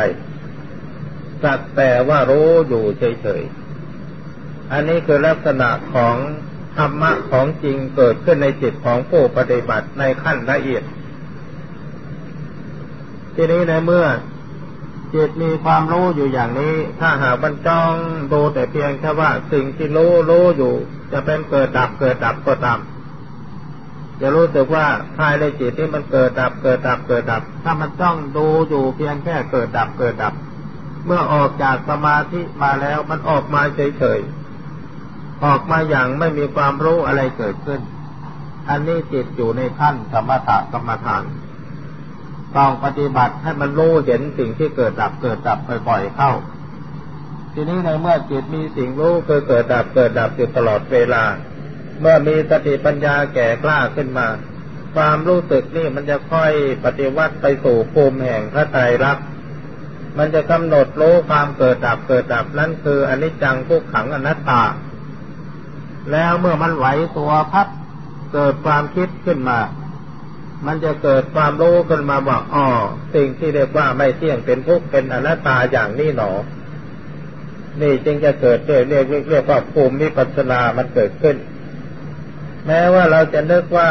สักแต่ว่ารู้อยู่เฉยๆ อันนี้คือลักษณะของธรรมะของจริงเกิดขึ้นในจิตของผู้ปฏิบัติในขั้นละเอียด ทีนี้ในเมื่อ จิตมีความรู้อยู่อย่างนี้ ถ้าหากบรรจ้องดูแต่เพียงแค่ว่าสิ่งที่รู้รู้อยู่ จะเป็นเกิดดับเกิดดับก็ตามจะรู้สึกว่าภายในจิตที่มันเกิดดับเกิดดับเกิดดับ ถ้ามันจ้องดูอยู่เพียงแค่เกิดดับเกิดดับ เมื่อออกจากสมาธิมาแล้วมันออกมาเฉยๆออกมาอย่างไม่มีความรู้อะไรเกิดขึ้น อันนี้จิตอยู่ในขั้นสมถะกรรมฐาน ต้องปฏิบัติให้มันรู้เห็นสิ่งที่เกิดดับเกิดดับบ่อยๆเข้า ทีนี้ในเมื่อจิตมีสิ่งรู้คือเกิดดับเกิดดับอยู่ตลอดเวลา เมื่อมีสติปัญญาแก่กล้าขึ้นมา ความรู้สึกนี่มันจะค่อยปฏิวัติไปสู่ภูมิแห่งพระไตรลักษณ์มันจะกำหนดรู้ความเกิดดับเกิดดับนั่นคืออนิจจังทุกขังอนัตตา แล้วเมื่อมันไหวตัวพับเกิดความคิดขึ้นมา มันจะเกิดความรู้ขึ้นมาว่าอ๋อสิ่งที่เรียกว่าไม่เที่ยงเป็นทุกข์เป็นอนัตตาอย่างนี้หนอ นี่จึงจะเกิดเรียกเรียกเรียกว่าภูมิปัสนามันเกิดขึ้น แม้ว่าเราจะนึกว่า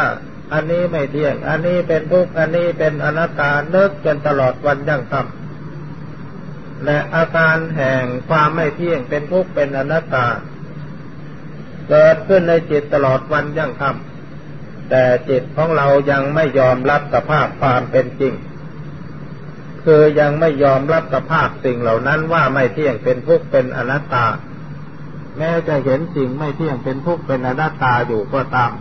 อันนี้ไม่เที่ยง อันนี้เป็นทุกข์อันนี้เป็นอนัตตานึกจนตลอดวันยั่งค่ำและอาการแห่งความไม่เที่ยงเป็นทุกข์เป็นอนัตตา เกิดขึ้นในจิตตลอดวันยั่งค่ำ แต่จิตของเรายังไม่ยอมรับสภาพความเป็นจริง คือยังไม่ยอมรับสภาพสิ่งเหล่านั้นว่าไม่เที่ยงเป็นทุกข์เป็นอนัตตา แม้จะเห็นสิ่งไม่เที่ยงเป็นทุกข์เป็นอนัตตาอยู่ก็ตาม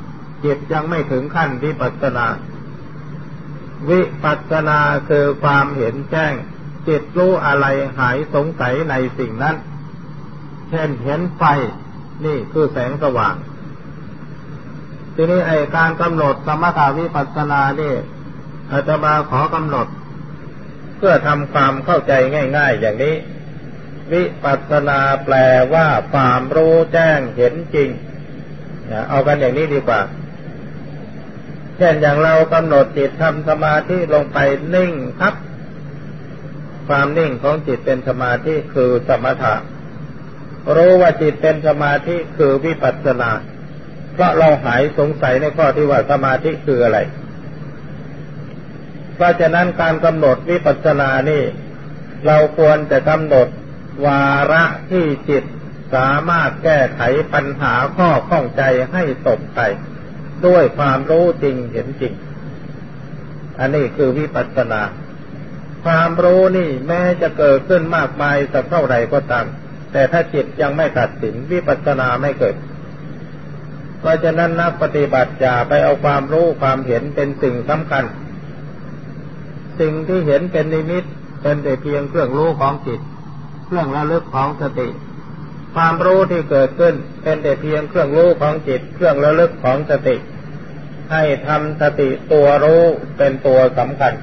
จิตยังไม่ถึงขั้นวิปัสสนา วิปัสสนาคือความเห็นแจ้ง จิตรู้อะไรหายสงสัยในสิ่งนั้น เช่นเห็นไฟนี่คือแสงสว่าง ทีนี้ไอการกำหนดสมถาวิปัสสนาเนี่ยอาจจะมาขอกำหนด เพื่อทำความเข้าใจง่าย ๆ อย่างนี้ วิปัสสนาแปลว่าความรู้แจ้งเห็นจริงเอากันอย่างนี้ดีกว่าเช่นอย่างเรากำหนดจิตทำสมาธิลงไปนิ่งครับ ความนิ่งของจิตเป็นสมาธิคือสมถะรู้ว่าจิตเป็นสมาธิคือวิปัสสนา เพราะเราหายสงสัยในข้อที่ว่าสมาธิคืออะไร เพราะฉะนั้นการกำหนดวิปัสสนานี่ เราควรจะกำหนดวาระที่จิตสามารถแก้ไขปัญหาข้อข้องใจให้ตกไปด้วยความรู้จริงเห็นจริง อันนี้คือวิปัสสนา ความรู้นี่แม้จะเกิดขึ้นมากมายสักเท่าไรก็ตาม แต่ถ้าจิตยังไม่ตัดสินวิปัสสนาไม่เกิด เพราะฉะนั้นนักปฏิบัติอย่าไปเอาความรู้ความเห็นเป็นสิ่งสำคัญ สิ่งที่เห็นเป็นนิมิตเป็นแต่เพียงเครื่องรู้ของจิต เครื่องระลึกของสติ ความรู้ที่เกิดขึ้นเป็นแต่เพียงเครื่องรู้ของจิต เครื่องระลึกของสติ ให้ทำสติตัวรู้เป็นตัวสำคัญ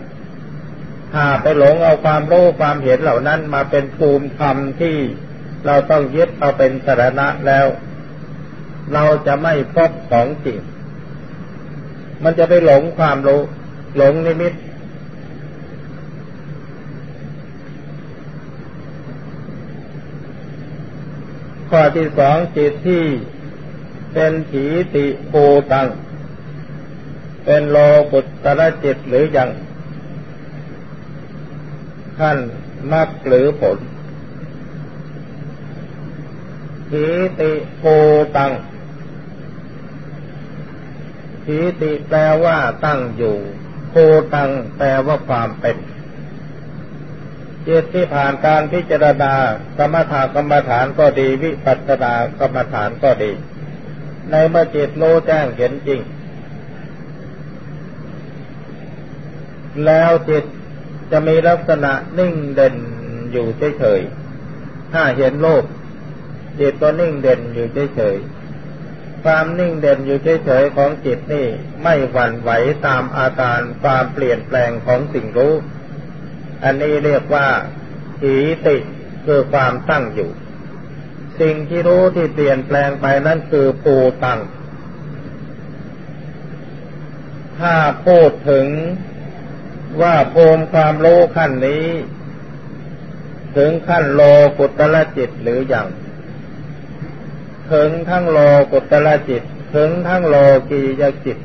ถ้าไปหลงเอาความรู้ความเห็นเหล่านั้นมาเป็นภูมิธรรมที่เราต้องยึดเอาเป็นสาระแล้ว เราจะไม่พบของจริงมันจะไปหลงความรู้ หลงนิมิต ข้อที่สองจิตที่เป็นถีติโพตัง เป็นโลกุตระจิตหรือยังขั้นมรรคหรือผลถีติโพตัง ถีติแปลว่าตั้งอยู่โพตังแปลว่าความเป็นจิตที่ผ่านการพิจารณากรรมฐานกรรมฐานก็ดี วิปัสสนากรรมฐานก็ดี ในเมื่อจิตโลแจ้งเห็นจริง แล้วจิตจะมีลักษณะนิ่งเด่นอยู่เฉยๆถ้าเห็นโลกจิตก็นิ่งเด่นอยู่เฉยๆ ความนิ่งเด่นอยู่เฉยๆของจิตนี่ไม่หวั่นไหวตามอาการความเปลี่ยนแปลงของสิ่งรู้ อันนี้เรียกว่าถีติคือความตั้งอยู่ สิ่งที่รู้ที่เปลี่ยนแปลงไปนั่นคือปูตังถ้าพูดถึงว่าภูมิความรู้ขั้นนี้ ถึงขั้นโลกุตละจิตหรืออยัง ถึงทั้งโลกุตละจิต ถึงทั้งโลกียจิต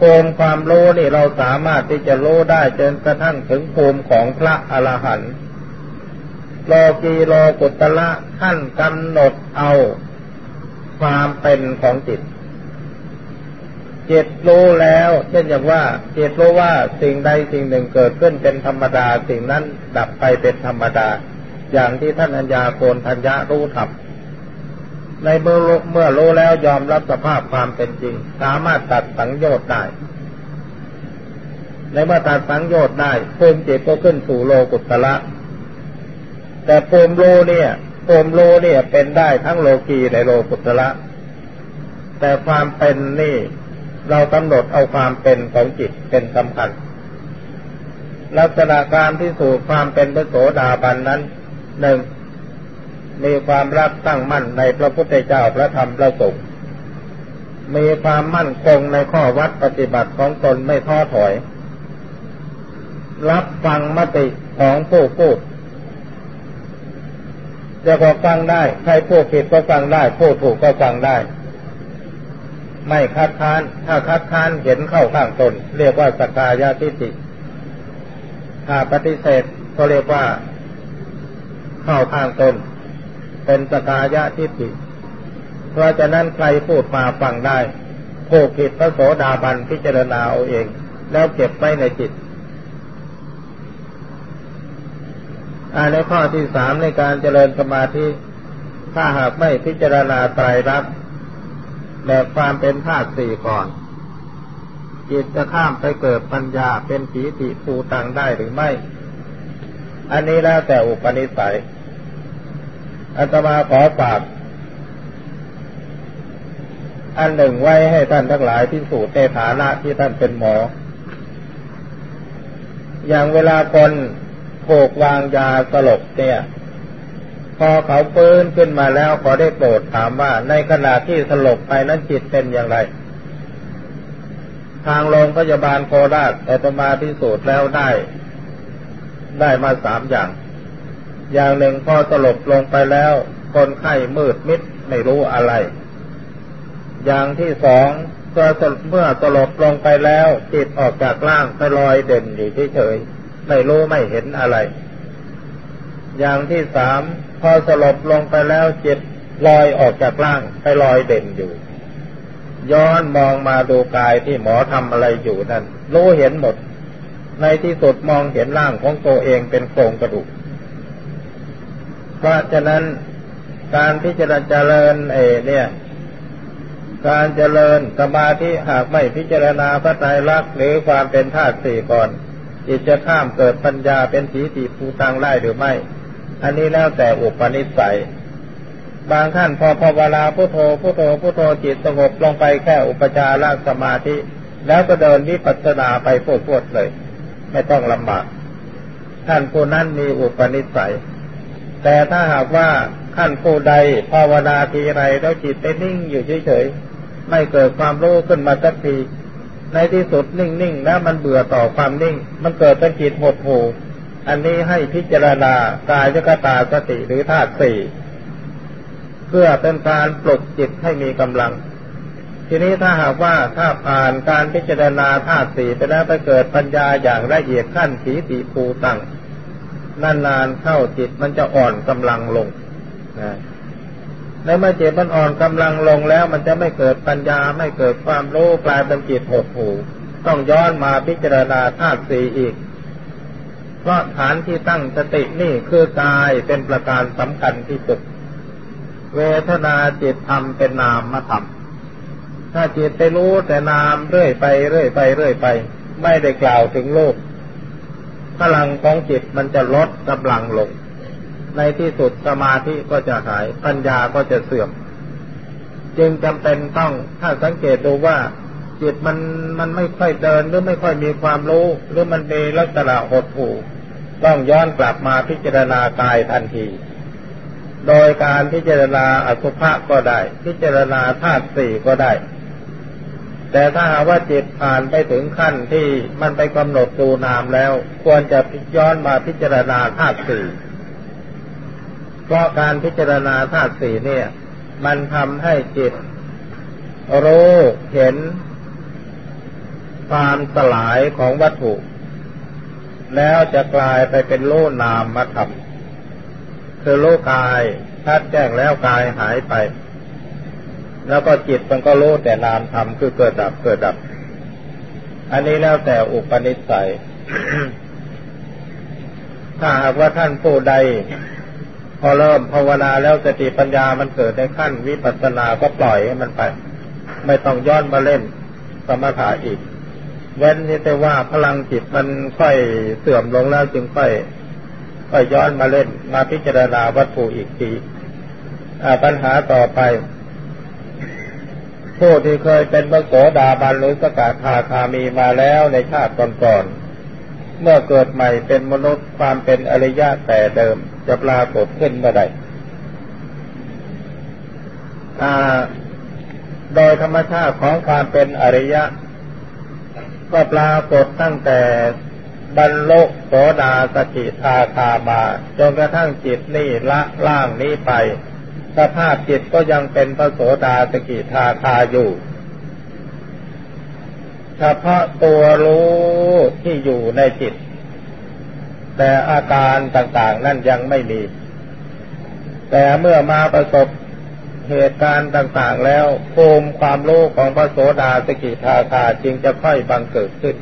ภูมิความรู้นี่เราสามารถที่จะรู้ได้จนกระทั่งถึงภูมิของพระอรหันต์โลกีโลกุตละขั้นกำหนดเอาความเป็นของจิต จิตรู้แล้ว เช่นอย่างว่า จิตรู้ว่าสิ่งใดสิ่งหนึ่งเกิดขึ้นเป็นธรรมดา สิ่งนั้นดับไปเป็นธรรมดา อย่างที่ท่านอัญญาโกนทัญญารู้ธรรม ในเมื่อเมื่อรู้แล้วยอมรับสภาพความเป็นจริง สามารถตัดสังโยชน์ได้ ในเมื่อตัดสังโยชน์ได้ภูมิจิตก็ขึ้นสู่โลกุตละ แต่ภูมิโลเนี่ยภูมิโลเนี่ยเป็นได้ทั้งโลกีในโลกุตละ แต่ความเป็นนี่เรากำหนดเอาความเป็นของจิตเป็นสำคัญ ลักษณะการที่สู่ความเป็นพระโสดาบันนั้นหนึ่ง มีความรักตั้งมั่นในพระพุทธเจ้าพระธรรมพระสงฆ์มีความมั่นคงในข้อวัดปฏิบัติของตนไม่ท้อถอย รับฟังมติของผู้พูดจะก็ฟังได้ ใครผู้ผิดก็ฟังได้ผู้ถูกก็ฟังได้ ไม่คัดค้าน ถ้าคัดค้านเห็นเข้าข้างตน เรียกว่าสกายาทิฏฐิถ้าปฏิเสธก็เรียกว่าเข้าข้างตน เป็นสกายะทิฏฐิเพราะฉะนั้นใครพูดมาฟังได้ผู้ผิดพระโสดาบันพิจารณาเอาเอง แล้วเก็บไว้ในจิตอันในข้อที่สามในการเจริญสมาธิถ้าหากไม่พิจารณาไตรลักษณ์แบบความเป็นธาตุสี่ก่อน จิตจะข้ามไปเกิดปัญญาเป็นผีติภูตังได้หรือไม่ อันนี้แล้วแต่อุปนิสัย อาตมาขอฝาก อันหนึ่งไว้ให้ท่านทั้งหลายที่สูจน์ในฐานะที่ท่านเป็นหมอ อย่างเวลาคนถูกวางยาสลบเนี่ย พอเขาปืนขึ้นมาแล้วขอได้โปรดถามว่า ในขณะที่สลบไปนั้นจิตเป็นอย่างไร ทางโรงพยาบาลโคราชแต่ตมาพิสูจน์แล้วได้ ได้มาสามอย่าง อย่างหนึ่งพอสลบลงไปแล้ว คนไข้มืดมิดไม่รู้อะไร อย่างที่สองเมื่อสลบลงไปแล้ว จิตออกจากร่างไปลอยเด่นอยู่เฉยไม่รู้ไม่เห็นอะไร อย่างที่สามพอสลบลงไปแล้วจิตลอยออกจากร่างไปลอยเด่นอยู่ ย้อนมองมาดูกายที่หมอทำอะไรอยู่นั่นรู้เห็นหมด ในที่สุดมองเห็นร่างของตัวเองเป็นโครงกระดูก เพราะฉะนั้นการที่จะเจริญเอเนี่ย การเจริญสมาธิหากไม่พิจารณาพระไตรลักษณ์หรือความเป็นธาตุสี่ก่อนจิตจะข้ามเกิดปัญญาเป็นสีติภูตังได้หรือไม่ อันนี้แล้วแต่อุปนิสัย บางท่านพอพอเวลาพุโทโธพุโทโธพุโทโธจิตสงบลงไปแค่อุปจารสมาธิ แล้วก็เดินวิปัสสนาไปพวดๆเลย ไม่ต้องลำบาก ท่านผู้นั้นมีอุปนิสัย แต่ถ้าหากว่าท่านผู้ใดภาวนาทีไรแล้วจิตไปนิ่งอยู่เฉยๆไม่เกิดความรู้ขึ้นมาสักที ในที่สุดนิ่งๆแล้วมันเบื่อต่อความนิ่ง มันเกิดเป็นจิตหดหูอันนี้ให้พิจารณากายกตาสติหรือธาตุสี่เพื่อเป็นการปลุกจิตให้มีกำลัง ทีนี้ถ้าหากว่าถ้าผ่านการพิจารณาธาตุสี่ไปแล้วไปเกิดปัญญาอย่างละเอียดขั้นสีติภูตัง นานๆเข้าจิตมันจะอ่อนกำลังลงนะแล้วเมื่อจิตมันอ่อนกำลังลงแล้วมันจะไม่เกิดปัญญาไม่เกิดความรู้กลายเป็นจิตหดหูต้องย้อนมาพิจารณาธาตุสี่อีก เพราะฐานที่ตั้งสตินี่คือกายเป็นประการสำคัญที่สุด เวทนาจิตธรรมเป็นนามมาธรรมถ้าจิตไปรู้แต่นามเรื่อยไปเรื่อยไปเรื่อยไป ไม่ได้กล่าวถึงโลก พลังของจิตมันจะลดกำลังลง ในที่สุดสมาธิก็จะหายปัญญาก็จะเสื่อม จึงจำเป็นต้องถ้าสังเกตดูว่า จิตมันมันไม่ค่อยเดินหรือไม่ค่อยมีความรู้ หรือมันมีลักษณะหดหู่ต้องย้อนกลับมาพิจารณากายทันที โดยการพิจารณาอสุภะก็ได้ พิจารณาธาตุสี่ก็ได้ แต่ถ้าหากว่าจิตผ่านไปถึงขั้นที่มันไปกำหนดดูนามแล้ว ควรจะย้อนมาพิจารณาธาตุสี่เพราะการพิจารณาธาตุสี่เนี่ย มันทำให้จิตรู้เห็นความสลายของวัตถุ แล้วจะกลายไปเป็นโลนามมาทำคือโลกายทัดแจ้งแล้วกายหายไป แล้วก็จิตมันก็รู้แต่นามทำคือเกิดดับเกิดดับ อันนี้แล้วแต่อุปนิสัย ถ้าหากว่าท่านผู้ใด พอเริ่มภาวนาแล้วสติปัญญามันเกิดในขั้นวิปัสสนาก็ปล่อยให้มันไป ไม่ต้องย้อนมาเล่นสมถะอีก เว้นที่แต่ว่าพลังจิตมันค่อยเสื่อมลงแล้วจึงค่อยค่อยย้อนมาเล่น มาพิจารณาวัตถุอีกทีปัญหาต่อไป ผู้ที่เคยเป็นพระโสดาบันหรือสกทาคามีมาแล้วในชาติก่อนๆ เมื่อเกิดใหม่เป็นมนุษย์ความเป็นอริยะแต่เดิมจะปรากฏขึ้นเมื่อใดโดยธรรมชาติของความเป็นอริยะ ก็ปรากฏตั้งแต่บรรลุโสดาสกิทาคามาจนกระทั่งจิตนี่ละล่างนี้ไป สภาพจิตก็ยังเป็นพระโสดาสกิทาคาอยู่ เฉพาะตัวรู้ที่อยู่ในจิต แต่อาการต่างๆนั่นยังไม่มี แต่เมื่อมาประสบเหตุการณ์ต่างๆแล้วภูมิความรู้ของพระโสดาสกิทาคาจึงจะค่อยบังเกิดขึ้น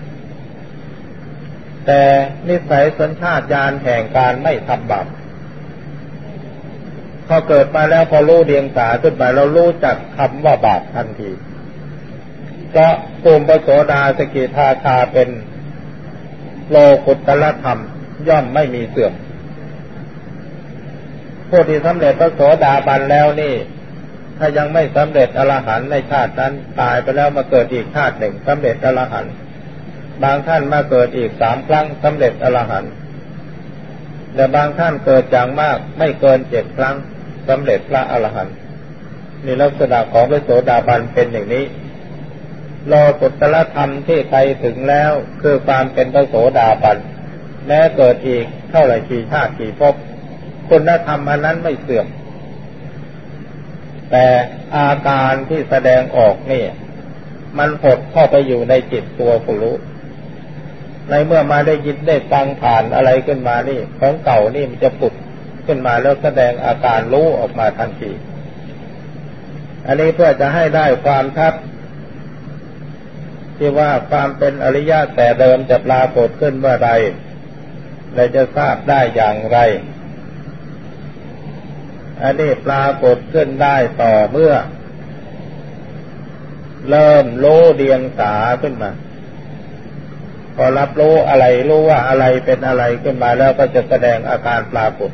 แต่นิสัยสัญชาตญาณแห่งการไม่ทำบาป พอเกิดมาแล้วพอรู้เดียงสาขึ้นมาเรารู้จักคำว่าบาปทันทีก็ภูมิพระโสดาสกิทาคาเป็นโลกุตละธรรม ย่อมไม่มีเสื่อมผู้ที่สำเร็จพระโสดาบันแล้วนี่ ถ้ายังไม่สำเร็จอรหันในชาตินั้นตายไปแล้วมาเกิดอีกชาติหนึ่งสำเร็จอรหันบางท่านมาเกิดอีกสามครั้งสำเร็จอรหันต์ แต่บางท่านเกิดอย่างมากไม่เกินเจ็ดครั้งสำเร็จพระอรหันต์นี่ลักษณะของพระโสดาบันเป็นอย่างนี้โลกุตละธรรมที่ใครถึงแล้ว คือความเป็นพระโสดาบันแม้เกิดอีกเท่าไหร่กี่ชาติกี่ภพคุณธรรมอันนั้นไม่เสื่อม แต่อาการที่แสดงออกนี่ มันหดเข้าไปอยู่ในจิตตัวผู้รู้ ในเมื่อมาได้ยินได้ฟังผ่านอะไรขึ้นมานี่ ของเก่านี่มันจะปุดขึ้นมาแล้วแสดงอาการรู้ออกมาทันที อันนี้เพื่อจะให้ได้ความทัดที่ว่าความเป็นอริยะแต่เดิมจะปรากฏขึ้นเมื่อใดและจะทราบได้อย่างไร อันนี้ปรากฏขึ้นได้ต่อเมื่อ เริ่มโลเดียงสาขึ้นมา พอรับรู้อะไรรู้ว่าอะไรเป็นอะไรขึ้นมาแล้วก็จะแสดงอาการปรากฏ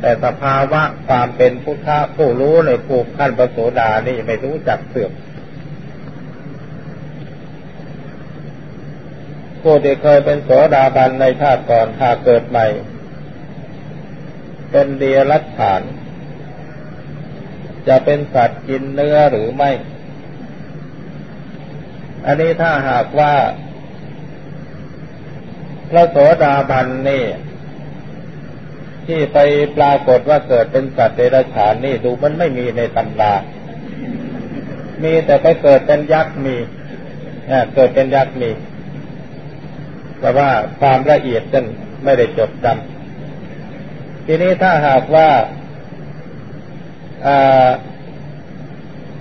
แต่สภาวะความเป็นพุทธะผู้รู้ในภูมิขั้นประโสดานี่ไม่รู้จักเสื่อมผู้ที่เคยเป็นโสดาบันในชาติก่อนถ้าเกิดใหม่ เป็นเดียรัจฐาน จะเป็นสัตว์กินเนื้อหรือไม่ อันนี้ถ้าหากว่า พระโสดาบันนี่ ที่ไปปรากฏว่าเกิดเป็นสัตว์เดรัจฉานนี่ดูมันไม่มีในตำรามีแต่ไปเกิดเป็นยักษ์มีเกิดเป็นยักษ์มีแต่ว่าความละเอียดนั้นไม่ได้จดจำทีนี้ถ้าหากว่า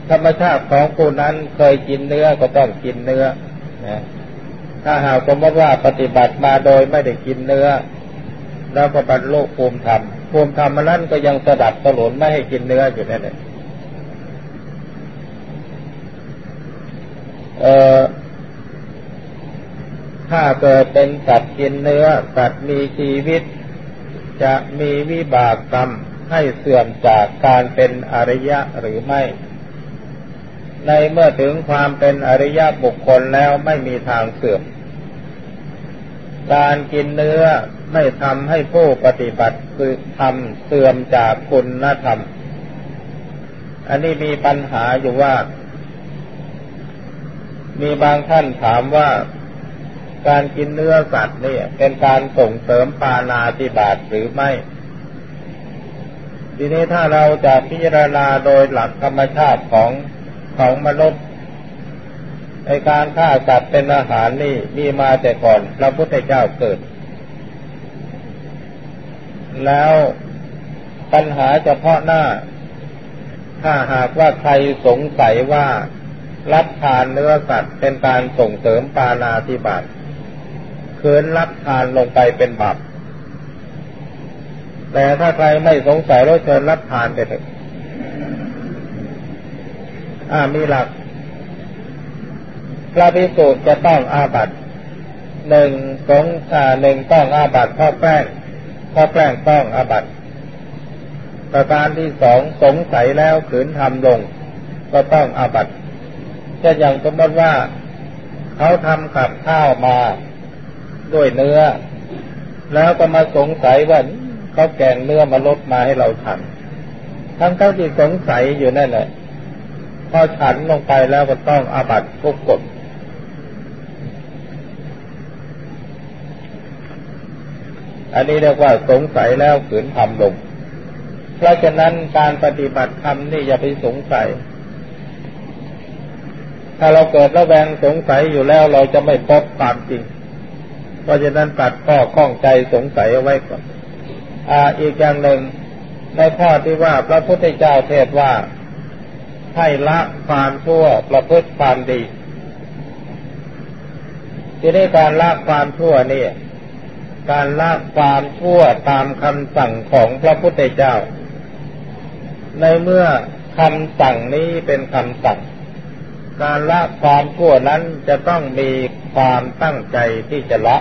ธรรมชาติของผู้นั้นเคยกินเนื้อก็ต้องกินเนื้อนะ ถ้าหากสมมติว่าปฏิบัติมาโดยไม่ได้กินเนื้อ แล้วก็บรรลุภูมิธรรมภูมิธรรมนั้นก็ยังสดับสลุนไม่ให้กินเนื้ออยู่นั่นเองเออถ้าเกิดเป็นสัตว์กินเนื้อสัตว์มีชีวิต จะมีวิบากกรรมให้เสื่อมจากการเป็นอริยะหรือไม่ ในเมื่อถึงความเป็นอริยะบุคคลแล้วไม่มีทางเสื่อม การกินเนื้อไม่ทำให้ผู้ปฏิบัติคือทำเสื่อมจากคุณธรรม อันนี้มีปัญหาอยู่ว่า มีบางท่านถามว่าการกินเนื้อสัตว์นี่เป็นการส่งเสริมปานาติบาตหรือไม่ ทีนี้ถ้าเราจะพิจารณาโดยหลักธรรมชาติของของมนุษย์ ในการฆ่าสัตว์เป็นอาหารนี่มีมาแต่ก่อนพระพุทธเจ้าเกิด แล้วปัญหาเฉพาะหน้า ถ้าหากว่าใครสงสัยว่ารับทานเนื้อสัตว์เป็นการส่งเสริมปานาธิบาตเคืนรับทานลงไปเป็นบาปแต่ถ้าใครไม่สงสัยแล้วเชิญรับทานไปเถอะอ่ามีหลัก พระภิกษุจะต้องอาบัตหนึ่งสงหนึ่งต้องอาบัตข้อแป้งข้อแป้งต้องอาบัตประการที่สองสงสัยแล้วขืนทำลง ก็ต้องอาบัตจะอย่างสมมติว่าเขาทำขับข้าวมาด้วยเนื้อ แล้วก็มาสงสัยว่าเขาแกงเนื้อมาลดมาให้เราทำทั้งเขาที่สงสัยอยู่นั่นแหละพอฉันลงไปแล้วก็ต้องอาบัตทุกกฎ อันนี้เรียกว่าสงสัยแล้วขืนทำลง เพราะฉะนั้นการปฏิบัติธรรมนี่อย่าไปสงสัย ถ้าเราเกิดระแวงสงสัยอยู่แล้วเราจะไม่พบความจริง เพราะฉะนั้นตัดข้อข้องใจสงสัยเอาไว้ก่อนอ่าอีกอย่างหนึ่งในข้อที่ว่าพระพุทธเจ้าเทศว่าให้ละความชั่วประพฤติความดีที่ได้การละความชั่วนี่ การละความชั่วตามคำสั่งของพระพุทธเจ้า ในเมื่อคำสั่งนี้เป็นคำสั่ง การละความชั่วนั้นจะต้องมีความตั้งใจที่จะละ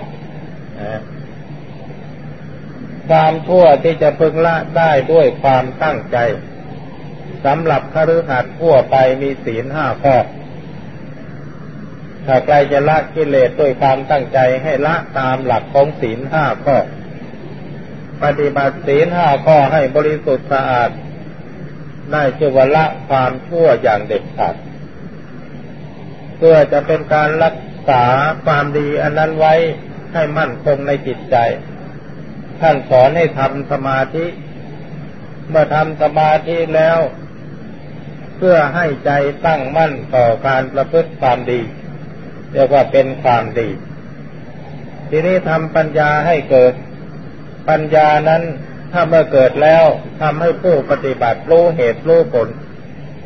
ความชั่วที่จะพึงละได้ด้วยความตั้งใจสำหรับคฤหัสถ์ทั่วไปมีศีลห้าข้อ ถ้าใครจะละกิเลสด้วยความตั้งใจให้ละตามหลักของศีลห้าข้อ ปฏิบัติศีลห้าข้อให้บริสุทธิ์สะอาด ได้ชื่อว่าละความชั่วอย่างเด็ดขาด เพื่อจะเป็นการรักษาความดีอันนั้นไว้ให้มั่นคงในจิตใจ ท่านสอนให้ทำสมาธิ เมื่อทำสมาธิแล้ว เพื่อให้ใจตั้งมั่นต่อการประพฤติความดี เรียกว่าเป็นความดี ทีนี้ทำปัญญาให้เกิด ปัญญานั้นถ้าเมื่อเกิดแล้วทำให้ผู้ปฏิบัติรู้เหตุรู้ผล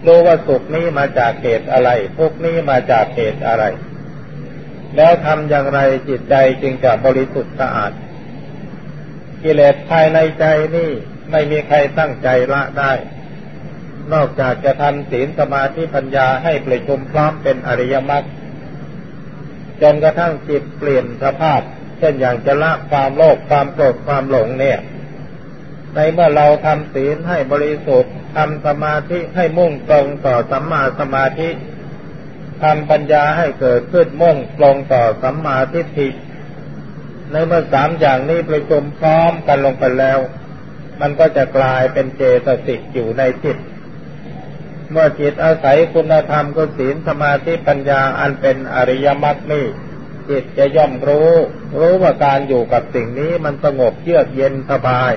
รู้ว่าสุขนี้มาจากเหตุอะไรทุกนี้มาจากเหตุอะไร แล้วทำอย่างไรจิตใจจึงจะบริสุทธิ์สะอาด กิเลสภายในใจนี่ไม่มีใครตั้งใจละได้ นอกจากจะทำศีลสมาธิปัญญาให้ประชุมพร้อมเป็นอริยมรรค จนกระทั่งจิตเปลี่ยนสภาพ เช่นอย่างจะละความโลภความโกรธความหลงเนี่ย ในเมื่อเราทำศีลให้บริสุทธิ์ทำสมาธิให้มุ่งตรงต่อสัมมาสมาธิทำปัญญาให้เกิดขึ้นมุ่งตรงต่อสัมมาทิฏฐิในเมื่อสามอย่างนี้ประชุมพร้อมกันลงไปแล้ว มันก็จะกลายเป็นเจตสิกอยู่ในจิต เมื่อจิตอาศัยคุณธรรมกุศีลสมาธิปัญญาอันเป็นอริยมรรคนี่จิตจะย่อมรู้ รู้ว่าการอยู่กับสิ่งนี้มันสงบเยือกเย็นสบาย